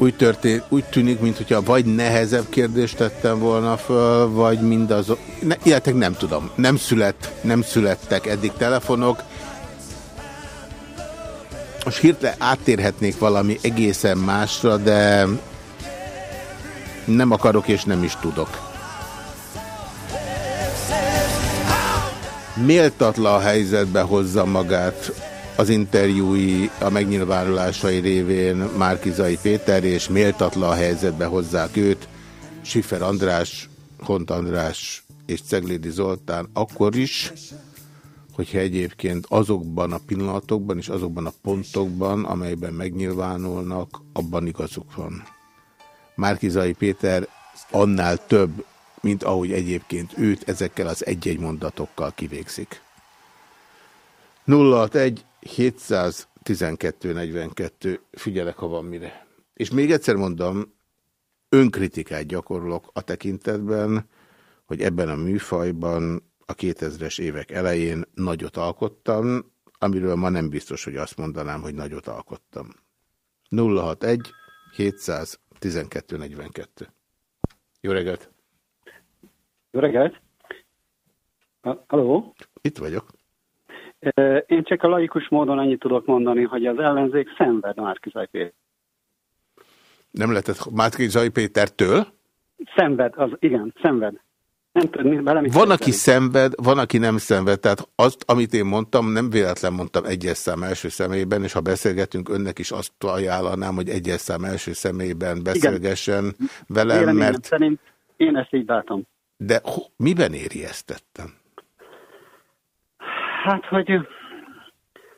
D: Úgy, történt, úgy tűnik, mintha vagy nehezebb kérdést tettem volna föl, vagy mindazok, ne, illetve nem tudom, nem, szület, nem születtek eddig telefonok. Most hirtelen áttérhetnék valami egészen másra, de nem akarok és nem is tudok. Méltatlan helyzetbe hozza magát az interjúi, a megnyilvánulásai révén Márkizai Péter, és méltatlan helyzetbe hozzák őt, Sifer András, Hont András és Ceglédi Zoltán akkor is, hogyha egyébként azokban a pillanatokban és azokban a pontokban, amelyben megnyilvánulnak, abban igazuk van. Márkizai Péter annál több, mint ahogy egyébként őt ezekkel az egy-egy mondatokkal kivégzik. 061 712 42, figyelek, ha van mire. És még egyszer mondom, önkritikát gyakorlok a tekintetben, hogy ebben a műfajban a 2000-es évek elején nagyot alkottam, amiről ma nem biztos, hogy azt mondanám, hogy nagyot alkottam. 061 712 42. Jó reggelt!
U: Jó reggelt! Halló?
D: Itt vagyok.
U: Én csak a laikus módon annyit tudok mondani, hogy az ellenzék szenved Márkizaj Péter.
D: Nem lehetett Márkizaj Pétertől?
U: Szenved, az igen, szenved. Nem tud, mit, bele mit
D: Van, aki szenved, van, aki nem szenved. Tehát azt, amit én mondtam, nem véletlen mondtam egyes szám első személyben, és ha beszélgetünk, önnek is azt ajánlanám, hogy egyes szám első személyben beszélgessen igen. velem,
U: Véleményem
D: mert...
U: szerint én ezt így látom.
D: De miben érijesztettem?
U: Hát, hogy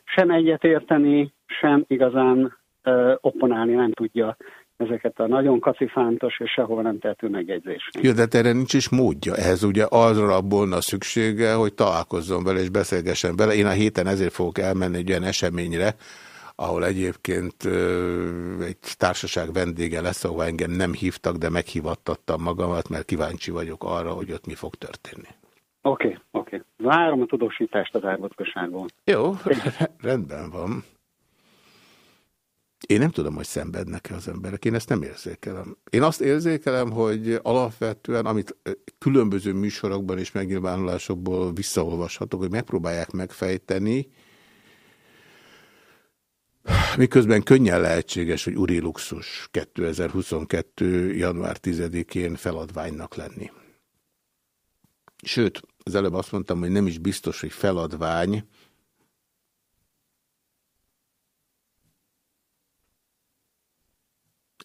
U: sem egyet érteni, sem igazán ö, opponálni nem tudja ezeket a nagyon kacifántos és sehova nem tehető megjegyzésnek.
D: Jó, de hát erre nincs is módja. Ehhez ugye arra volna szüksége, hogy találkozzon vele és beszélgessen vele. Én a héten ezért fogok elmenni egy olyan eseményre, ahol egyébként ö, egy társaság vendége lesz, ahol engem nem hívtak, de meghívattattam magamat, mert kíváncsi vagyok arra, hogy ott mi fog történni.
U: Oké, okay, oké. Okay. Várom a tudósítást az árbocskaságból.
D: Jó, (laughs) rendben van. Én nem tudom, hogy szenvednek-e az emberek, én ezt nem érzékelem. Én azt érzékelem, hogy alapvetően, amit különböző műsorokban és megnyilvánulásokból visszaolvashatok, hogy megpróbálják megfejteni, miközben könnyen lehetséges, hogy Uri Luxus 2022. január 10-én feladványnak lenni. Sőt, az előbb azt mondtam, hogy nem is biztos, hogy feladvány,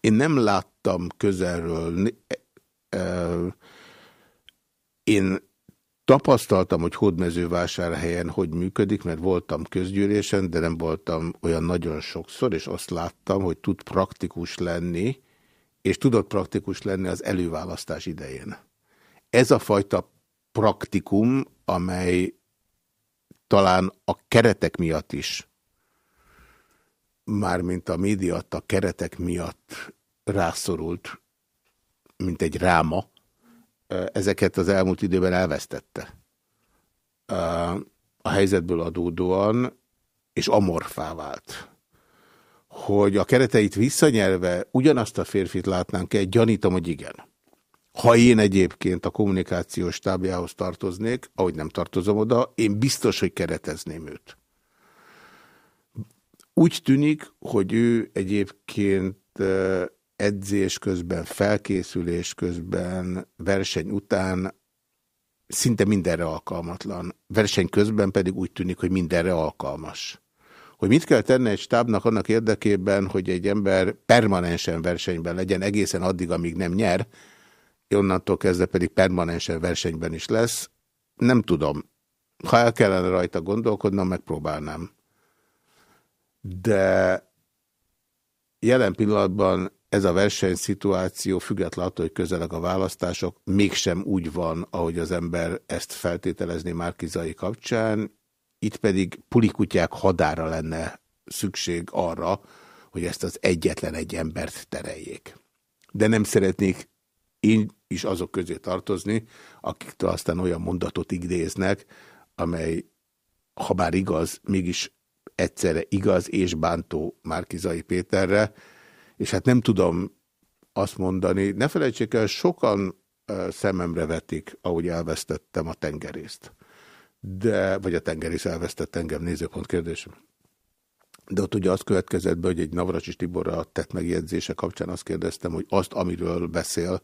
D: Én nem láttam közelről, én tapasztaltam, hogy hódmezővásárhelyen hogy működik, mert voltam közgyűlésen, de nem voltam olyan nagyon sokszor, és azt láttam, hogy tud praktikus lenni, és tudott praktikus lenni az előválasztás idején. Ez a fajta praktikum, amely talán a keretek miatt is, mármint a médiat a keretek miatt rászorult, mint egy ráma, ezeket az elmúlt időben elvesztette. A helyzetből adódóan, és amorfá vált. Hogy a kereteit visszanyelve ugyanazt a férfit látnánk el, gyanítom, hogy igen. Ha én egyébként a kommunikációs stábjához tartoznék, ahogy nem tartozom oda, én biztos, hogy keretezném őt. Úgy tűnik, hogy ő egyébként edzés közben, felkészülés közben, verseny után szinte mindenre alkalmatlan. Verseny közben pedig úgy tűnik, hogy mindenre alkalmas. Hogy mit kell tenni egy stábnak annak érdekében, hogy egy ember permanensen versenyben legyen egészen addig, amíg nem nyer, onnantól kezdve pedig permanensen versenyben is lesz, nem tudom. Ha el kellene rajta gondolkodnom, megpróbálnám. De jelen pillanatban ez a versenyszituáció független attól, hogy közelek a választások, mégsem úgy van, ahogy az ember ezt feltételezni Márkizai kapcsán, itt pedig pulikutyák hadára lenne szükség arra, hogy ezt az egyetlen egy embert tereljék. De nem szeretnék én is azok közé tartozni, akiktől aztán olyan mondatot idéznek, amely, ha bár igaz, mégis egyszerre igaz és bántó Márkizai Péterre, és hát nem tudom azt mondani, ne felejtsék el, sokan szememre vetik, ahogy elvesztettem a tengerészt. De, vagy a tengerész elvesztett engem, nézőpont kérdésem. De ott ugye az következett be, hogy egy Navracsis Tiborra tett megjegyzése kapcsán azt kérdeztem, hogy azt, amiről beszél,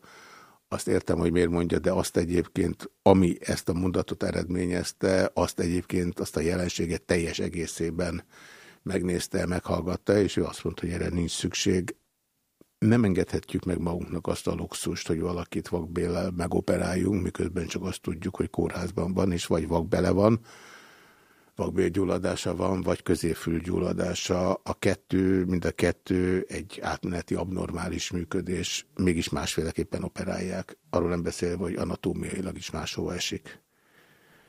D: azt értem, hogy miért mondja, de azt egyébként, ami ezt a mondatot eredményezte, azt egyébként, azt a jelenséget teljes egészében megnézte, meghallgatta, és ő azt mondta, hogy erre nincs szükség. Nem engedhetjük meg magunknak azt a luxust, hogy valakit vakbélel megoperáljunk, miközben csak azt tudjuk, hogy kórházban van, és vagy vakbele van, vakbélgyulladása van, vagy középfülgyulladása. A kettő, mind a kettő egy átmeneti abnormális működés, mégis másféleképpen operálják. Arról nem beszélve, hogy anatómiailag is máshova esik.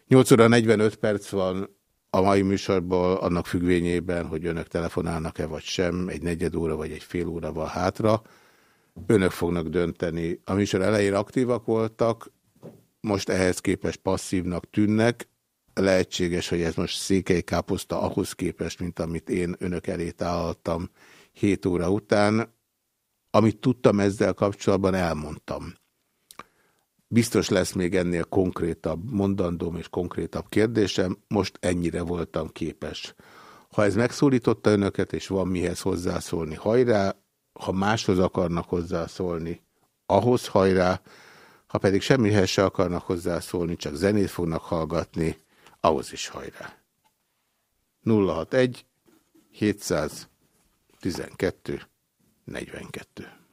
D: 8 óra 45 perc van, a mai műsorból annak függvényében, hogy önök telefonálnak-e vagy sem, egy negyed óra vagy egy fél óra van hátra, önök fognak dönteni. A műsor elején aktívak voltak, most ehhez képest passzívnak tűnnek, lehetséges, hogy ez most székely káposzta ahhoz képest, mint amit én önök elé találtam 7 óra után. Amit tudtam ezzel kapcsolatban, elmondtam. Biztos lesz még ennél konkrétabb mondandóm és konkrétabb kérdésem, most ennyire voltam képes. Ha ez megszólította önöket, és van mihez hozzászólni, hajrá, ha máshoz akarnak hozzászólni, ahhoz hajrá, ha pedig semmihez se akarnak hozzászólni, csak zenét fognak hallgatni, ahhoz is hajrá. 061 712 42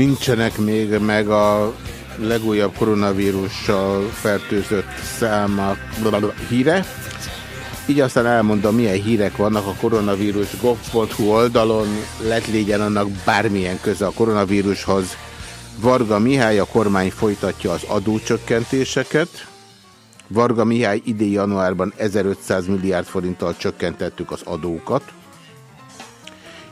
D: Nincsenek még meg a legújabb koronavírussal fertőzött száma híre. Így aztán elmondom, milyen hírek vannak a koronavírus gov.hu oldalon, lett légyen annak bármilyen köze a koronavírushoz. Varga Mihály, a kormány folytatja az adócsökkentéseket. Varga Mihály idén januárban 1500 milliárd forinttal csökkentettük az adókat.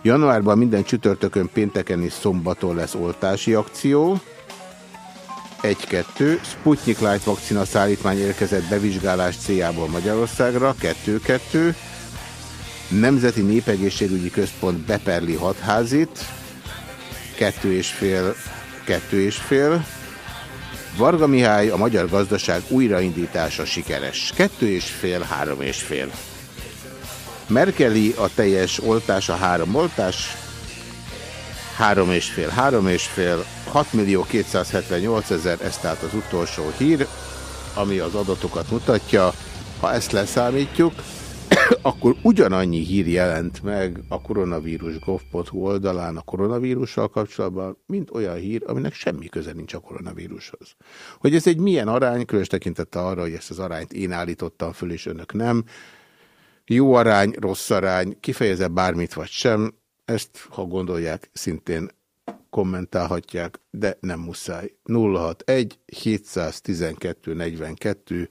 D: Januárban minden csütörtökön, pénteken és szombaton lesz oltási akció. 1-2. Sputnik Light vakcina szállítmány érkezett bevizsgálás céljából Magyarországra. 2-2. Nemzeti Népegészségügyi Központ beperli hatházit. 2,5. 2,5. Varga Mihály, a magyar gazdaság újraindítása sikeres. 2,5. 3,5. Merkeli a teljes oltás, a három oltás, három és fél, három és fél, 6 millió 278 ezer, ez tehát az utolsó hír, ami az adatokat mutatja. Ha ezt leszámítjuk, (coughs) akkor ugyanannyi hír jelent meg a koronavírus gov.hu oldalán a koronavírussal kapcsolatban, mint olyan hír, aminek semmi köze nincs a koronavírushoz. Hogy ez egy milyen arány, különös tekintette arra, hogy ezt az arányt én állítottam föl, és önök nem, jó arány, rossz arány, kifejeze bármit vagy sem, ezt, ha gondolják, szintén kommentálhatják, de nem muszáj. 061 712 42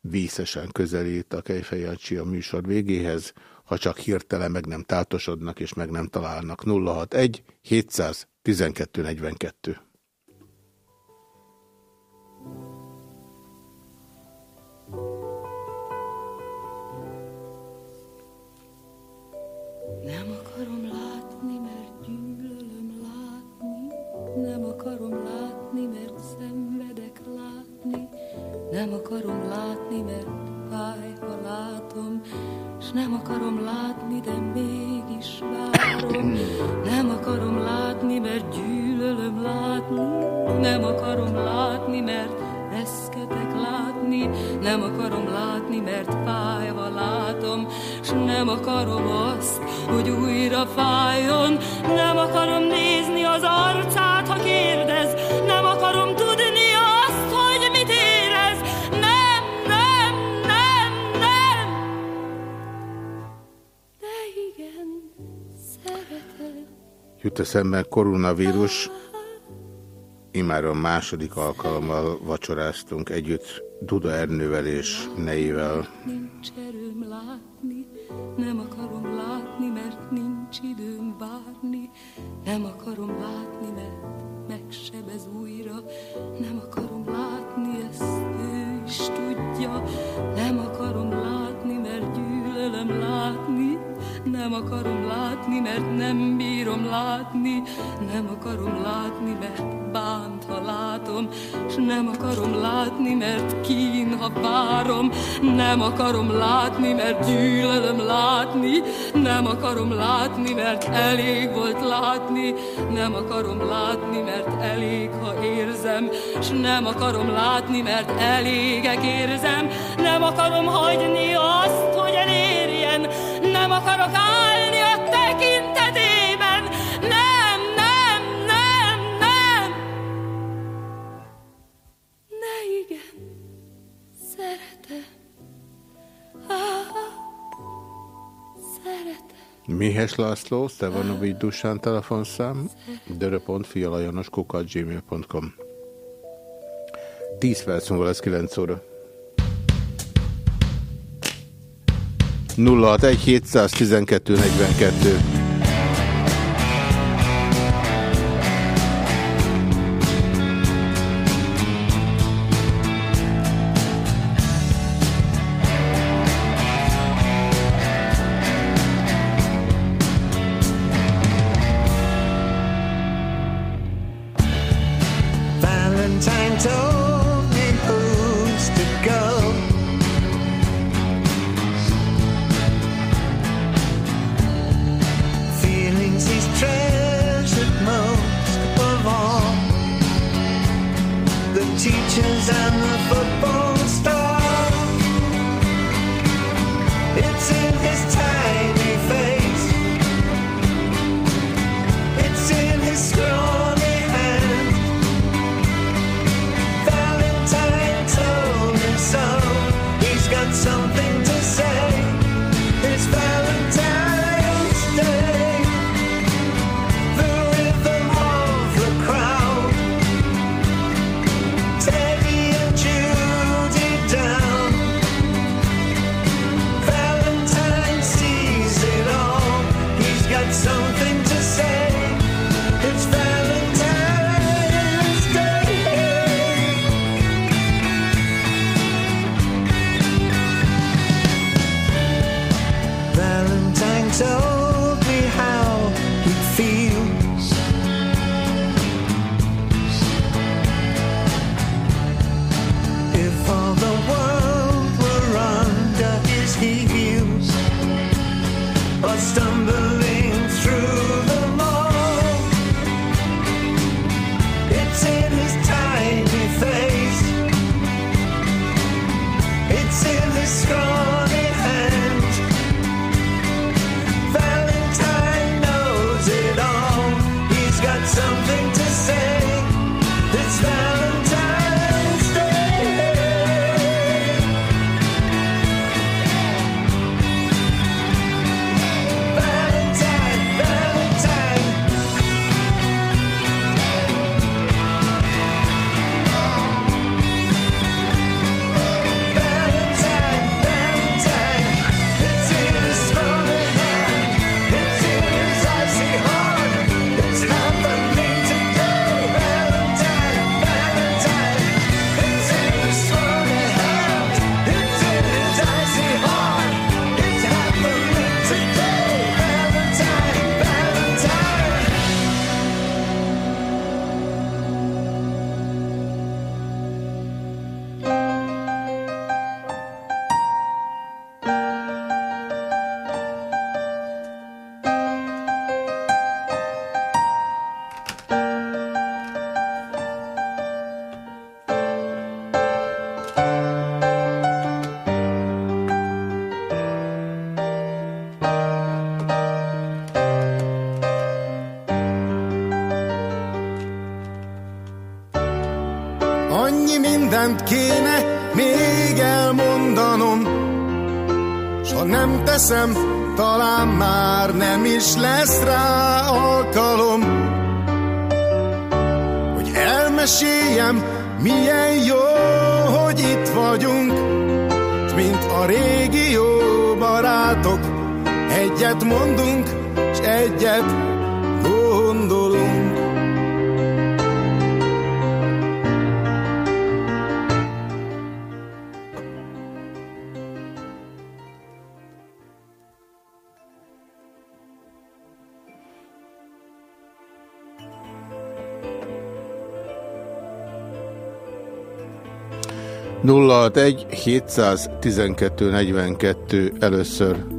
D: vízesen közelít a Kejfejancsi a műsor végéhez, ha csak hirtelen meg nem tátosodnak és meg nem találnak. 061 712 42
V: Nem akarom látni, mert szenvedek látni. Nem akarom látni, mert fáj, ha látom. S nem akarom látni, de mégis várom. Nem akarom látni, mert gyűlölöm látni. Nem akarom látni, mert reszketek látni. Nem akarom látni, mert fájva látom. S nem akarom azt, hogy újra fájjon. Nem akarom nézni az arcát, kérdez. Nem akarom tudni azt, hogy mit érez. Nem, nem, nem, nem. De igen, szeretem.
D: Jut eszembe koronavírus. Imáron második alkalommal vacsoráztunk együtt Duda Ernővel és Neivel.
V: Nincs erőm látni, nem akarom látni, mert nincs időm várni. Nem akarom látni, tudja. Nem akarom látni, mert nem bírom látni. Nem akarom látni, mert bánt, ha látom. S nem akarom látni, mert kín, ha várom. Nem akarom látni, mert gyűlölöm látni. Nem akarom látni, mert elég volt látni. Nem akarom látni, mert elég, ha érzem. S nem akarom látni, mert elégek érzem. Nem akarom hagyni azt. Nem akarok állni a tekintetében. Nem, nem, nem, nem. Ne igen, szeretem. Ah, szeretem.
D: Mihes László, Stevanovics Dusán telefonszám, dörö.fialajanoskukat.gmail.com 10 perc múlva lesz 9 óra. 061 712 42 061 712 42 először.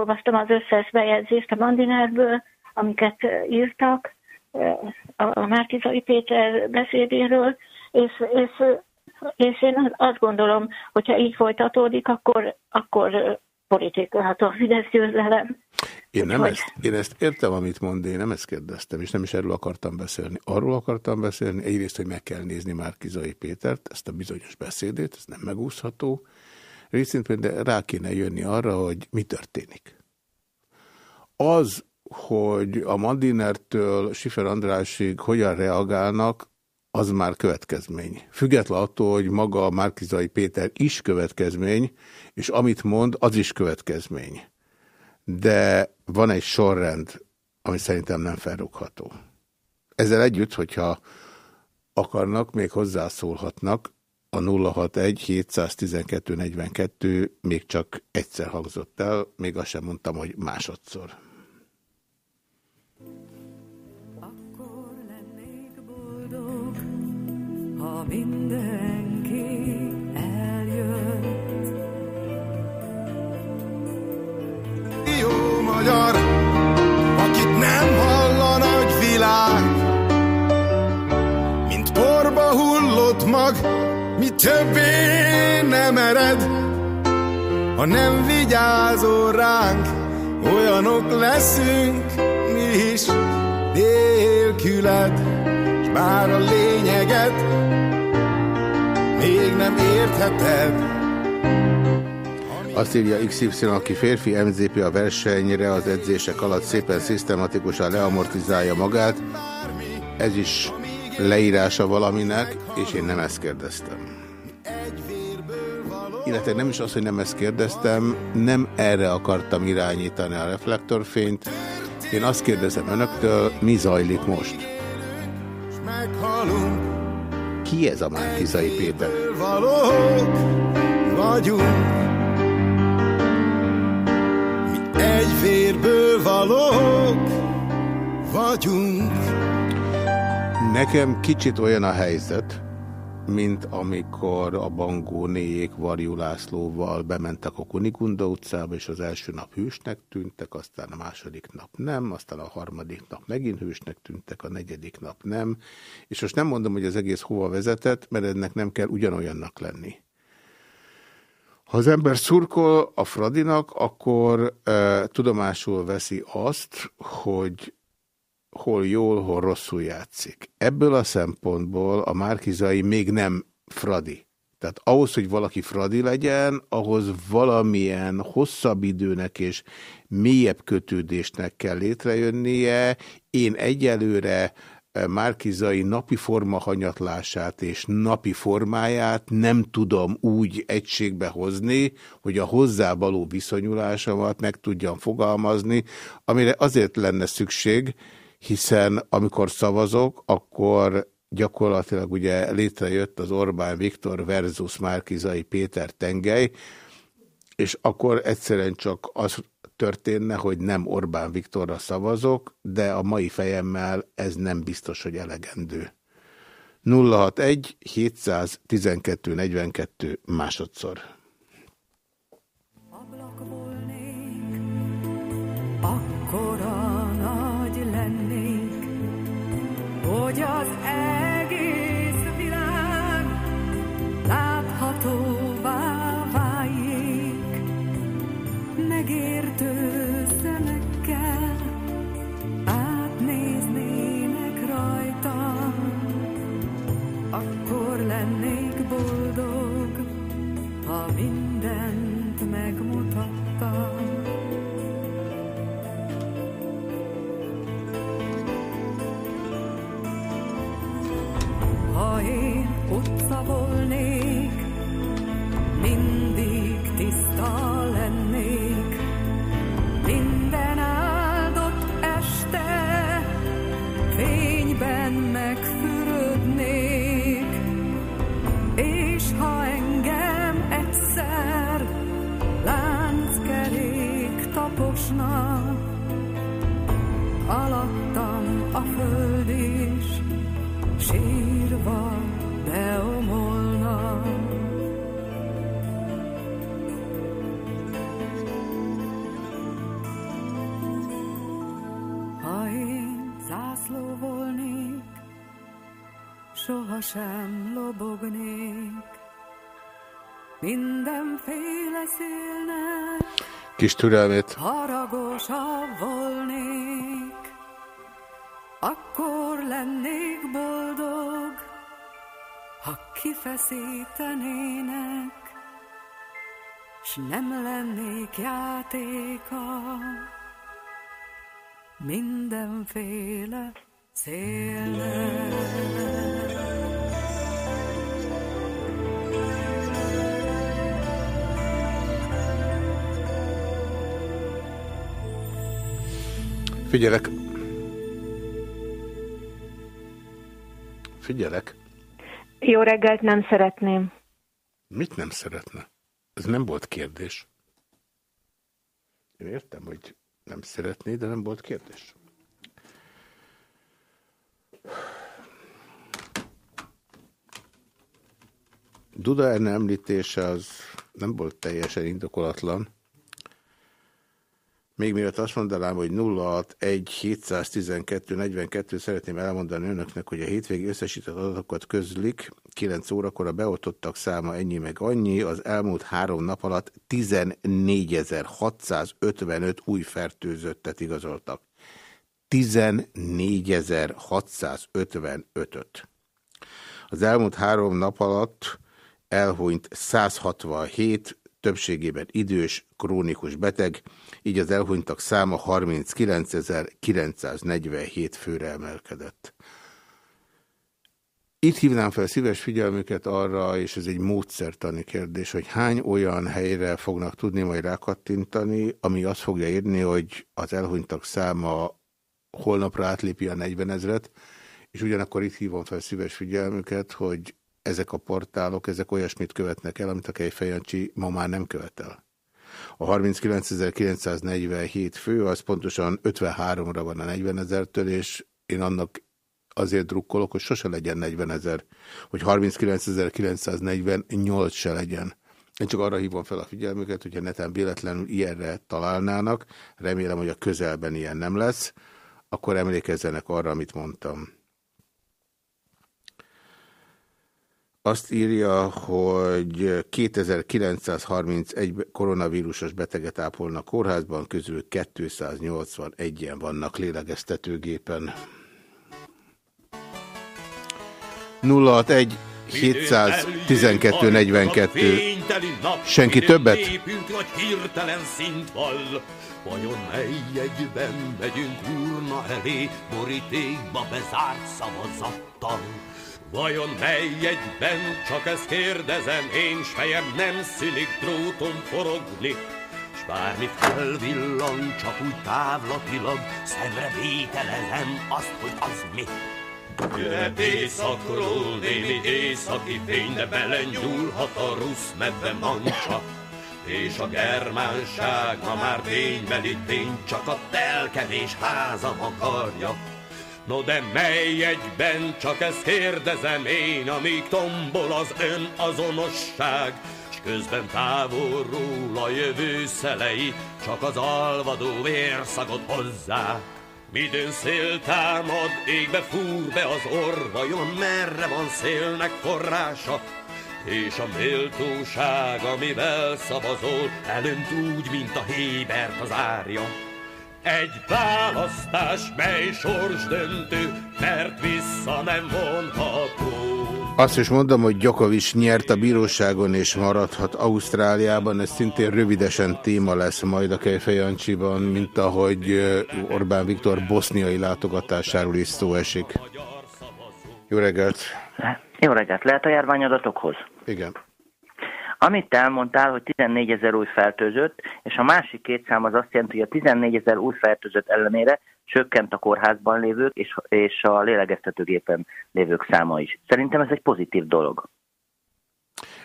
W: Elolvastam az összes bejegyzést a Mandinerből, amiket írtak a Márkizai Péter beszédéről, és, és, és én azt gondolom, hogyha így folytatódik, akkor, akkor politika, hát a Fidesz győzelem.
D: Én, nem
W: Hogy-
D: ezt, én ezt értem, amit mond, én nem ezt kérdeztem, és nem is erről akartam beszélni. Arról akartam beszélni, egyrészt, hogy meg kell nézni Márkizai Pétert, ezt a bizonyos beszédét, ez nem megúszható. Részint pedig rá kéne jönni arra, hogy mi történik. Az, hogy a Mandinertől Sifer Andrásig hogyan reagálnak, az már következmény. Független attól, hogy maga a Márkizai Péter is következmény, és amit mond, az is következmény. De van egy sorrend, ami szerintem nem felrúgható. Ezzel együtt, hogyha akarnak, még hozzászólhatnak, a 061 712 42 még csak egyszer hangzott el, még azt sem mondtam, hogy másodszor.
B: boldog, ha mindenki eljött.
A: Jó magyar, akit nem hall a nagy világ, mint porba hullott mag, mi többé nem ered, ha nem vigyázol ránk, olyanok leszünk mi is nélküled, s bár a lényeget még nem értheted,
D: Azt írja XY, aki férfi MZP a versenyre az edzések alatt szépen szisztematikusan leamortizálja magát. Ez is leírása valaminek, és én nem ezt kérdeztem. illetve nem is az, hogy nem ezt kérdeztem, nem erre akartam irányítani a reflektorfényt. Én azt kérdezem önöktől, mi zajlik most? Ki ez a Márkizai Péter?
A: Valók vagyunk, egy vérből valók vagyunk.
D: Nekem kicsit olyan a helyzet, mint amikor a Bangó néjék Varjú Lászlóval bementek a Kunigunda utcába, és az első nap hősnek tűntek, aztán a második nap nem, aztán a harmadik nap megint hősnek tűntek, a negyedik nap nem. És most nem mondom, hogy az egész hova vezetett, mert ennek nem kell ugyanolyannak lenni. Ha az ember szurkol a Fradinak, akkor e, tudomásul veszi azt, hogy hol jól, hol rosszul játszik. Ebből a szempontból a Márkizai még nem Fradi. Tehát ahhoz, hogy valaki Fradi legyen, ahhoz valamilyen hosszabb időnek és mélyebb kötődésnek kell létrejönnie. Én egyelőre eh, Márkizai napi forma hanyatlását és napi formáját nem tudom úgy egységbe hozni, hogy a hozzá való viszonyulásomat meg tudjam fogalmazni, amire azért lenne szükség, hiszen amikor szavazok, akkor gyakorlatilag ugye létrejött az Orbán Viktor versus Márkizai Péter tengely, és akkor egyszerűen csak az történne, hogy nem Orbán Viktorra szavazok, de a mai fejemmel ez nem biztos, hogy elegendő. 061 712 42 másodszor.
V: Hogy az egész világ láthatóvá váljék, megértő szemekkel átnéznének rajtam, akkor lennék boldog, ha mindent megmutattam.
D: Kis türelmét.
V: haragosabb volnék, akkor lennék boldog, ha kifeszítenének, s nem lennék játéka mindenféle szélnek.
D: Figyelek. Figyelek.
X: Jó reggelt, nem szeretném.
D: Mit nem szeretne? Ez nem volt kérdés. Én értem, hogy nem szeretné, de nem volt kérdés. Duda enne említése az nem volt teljesen indokolatlan. Még mielőtt azt mondanám, hogy 061 712 42 szeretném elmondani önöknek, hogy a hétvégi összesített adatokat közlik. 9 órakor a beoltottak száma ennyi meg annyi. Az elmúlt három nap alatt 14.655 új fertőzöttet igazoltak. 14.655-öt. Az elmúlt három nap alatt elhunyt 167, többségében idős, krónikus beteg, így az elhunytak száma 39.947 főre emelkedett. Itt hívnám fel szíves figyelmüket arra, és ez egy módszertani kérdés, hogy hány olyan helyre fognak tudni majd rákattintani, ami azt fogja írni, hogy az elhunytak száma holnapra átlépi a 40 ezret, és ugyanakkor itt hívom fel szíves figyelmüket, hogy ezek a portálok, ezek olyasmit követnek el, amit a Kejfejancsi ma már nem követel. A 39.947 fő, az pontosan 53-ra van a 40 ezertől, és én annak azért drukkolok, hogy sose legyen 40 ezer, hogy 39.948 se legyen. Én csak arra hívom fel a figyelmüket, hogyha neten véletlenül ilyenre találnának, remélem, hogy a közelben ilyen nem lesz, akkor emlékezzenek arra, amit mondtam. Azt írja, hogy 2931 koronavírusos beteget ápolnak kórházban, közül 281-en vannak lélegeztetőgépen. 061 712 42. Senki többet?
C: hirtelen szint vall. Vajon mely egyben megyünk urna elé, borítékba bezárt szavazattal? Vajon mely egyben, csak ezt kérdezem, én s fejem nem szülik dróton forogni, s bármi felvillan, csak úgy távlatilag, szemre vételezem azt, hogy az mi. Jöhet éjszakról némi északi fény, de belenyúlhat a rusz medve mancsa. És a germánság ma már ténybeli tény, csak a telkevés háza akarja. No de mely egyben, csak ezt kérdezem én, amíg tombol az ön azonosság, s közben távolról a jövő szelei, csak az alvadó vérszagot hozzák. Midőn szél támad, égbe fúr be az orvajon, merre van szélnek forrása, és a méltóság, amivel szavazol, elönt úgy, mint a hébert az árja. Egy választás, mely sorsdöntő, mert vissza nem vonható.
D: Azt is mondom, hogy Gyokovics nyert a bíróságon és maradhat Ausztráliában, ez szintén rövidesen téma lesz majd a Kejfejancsiban, mint ahogy Orbán Viktor boszniai látogatásáról is szó esik. Jó reggelt!
Y: Jó reggelt! Lehet a járványadatokhoz?
D: Igen.
Y: Amit elmondtál, hogy 14 ezer új fertőzött, és a másik két szám az azt jelenti, hogy a 14 ezer új fertőzött ellenére csökkent a kórházban lévők és, és a lélegeztetőgépen lévők száma is. Szerintem ez egy pozitív dolog.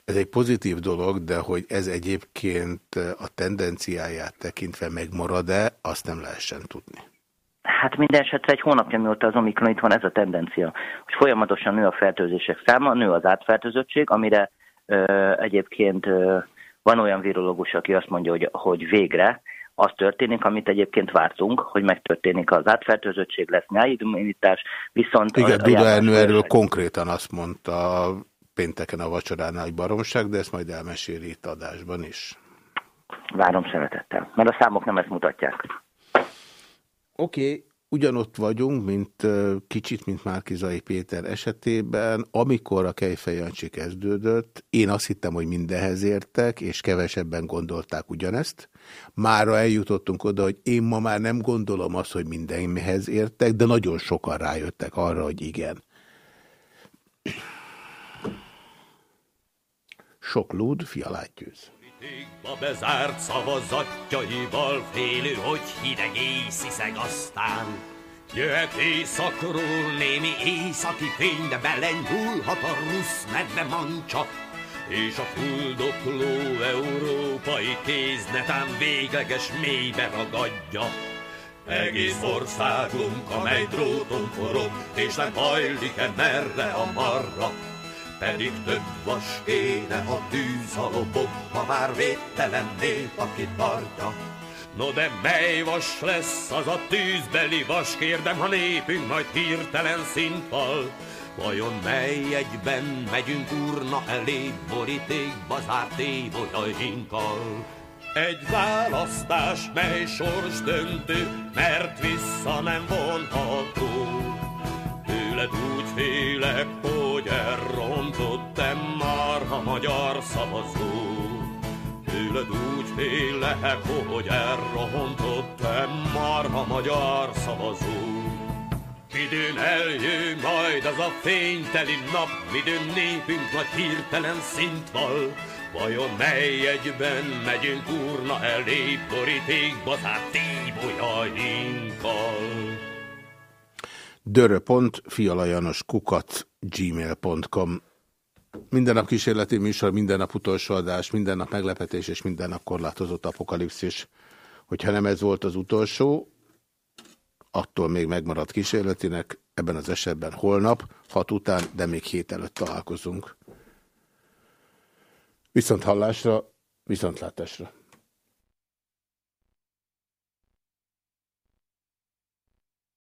D: Ez egy pozitív dolog, de hogy ez egyébként a tendenciáját tekintve megmarad-e, azt nem lehessen tudni.
Y: Hát minden esetre egy hónapja, mióta az Omikron itt van ez a tendencia, hogy folyamatosan nő a fertőzések száma, nő az átfertőzöttség, amire egyébként van olyan virológus, aki azt mondja, hogy, hogy végre az történik, amit egyébként vártunk, hogy megtörténik az átfertőzöttség, lesz nyájidumítás, viszont...
D: Igen, a, a Duda Ernő erről konkrétan azt mondta pénteken a vacsoránál, hogy baromság, de ezt majd elmeséli itt adásban is.
Y: Várom szeretettel, mert a számok nem ezt mutatják.
D: Oké, okay ugyanott vagyunk, mint kicsit, mint Márkizai Péter esetében, amikor a Kejfejancsi kezdődött, én azt hittem, hogy mindenhez értek, és kevesebben gondolták ugyanezt. Mára eljutottunk oda, hogy én ma már nem gondolom azt, hogy mindenhez értek, de nagyon sokan rájöttek arra, hogy igen. Sok lúd, fialát győz.
C: A bezárt szavazatjaival félő, hogy hideg észiszeg aztán. Jöhet éjszakról némi északi fény, de belenyúlhat a rusz medve mancsa, és a fuldokló európai kéz netán végleges mélybe ragadja. Egész országunk, amely dróton forog, és nem hajlik-e merre a marra, pedig több vas kéne a tűz a lobog, ha már védtelen nép, aki tartja. No de mely vas lesz az a tűzbeli vas, kérdem, ha népünk majd hirtelen szintfal. Vajon mely egyben megyünk urna elé, borítékba zárt évolyainkkal? Egy választás, mely sors döntő, mert vissza nem vonható. Tőled úgy félek, hogy elrontottam már a magyar szavazó. Tőled úgy félek, hogy elrontottam már a magyar szavazó. Midőn eljön majd az a fényteli nap, midőn népünk nagy hirtelen szint val. Vajon mely egyben megyünk úrna elé, borítékba zárt tíbolyainkkal?
D: Kukat gmail.com Minden nap kísérleti műsor, minden nap utolsó adás, minden nap meglepetés és minden nap korlátozott apokalipszis. Hogyha nem ez volt az utolsó, attól még megmaradt kísérletinek, ebben az esetben holnap, hat után, de még hét előtt találkozunk. Viszont hallásra, viszontlátásra.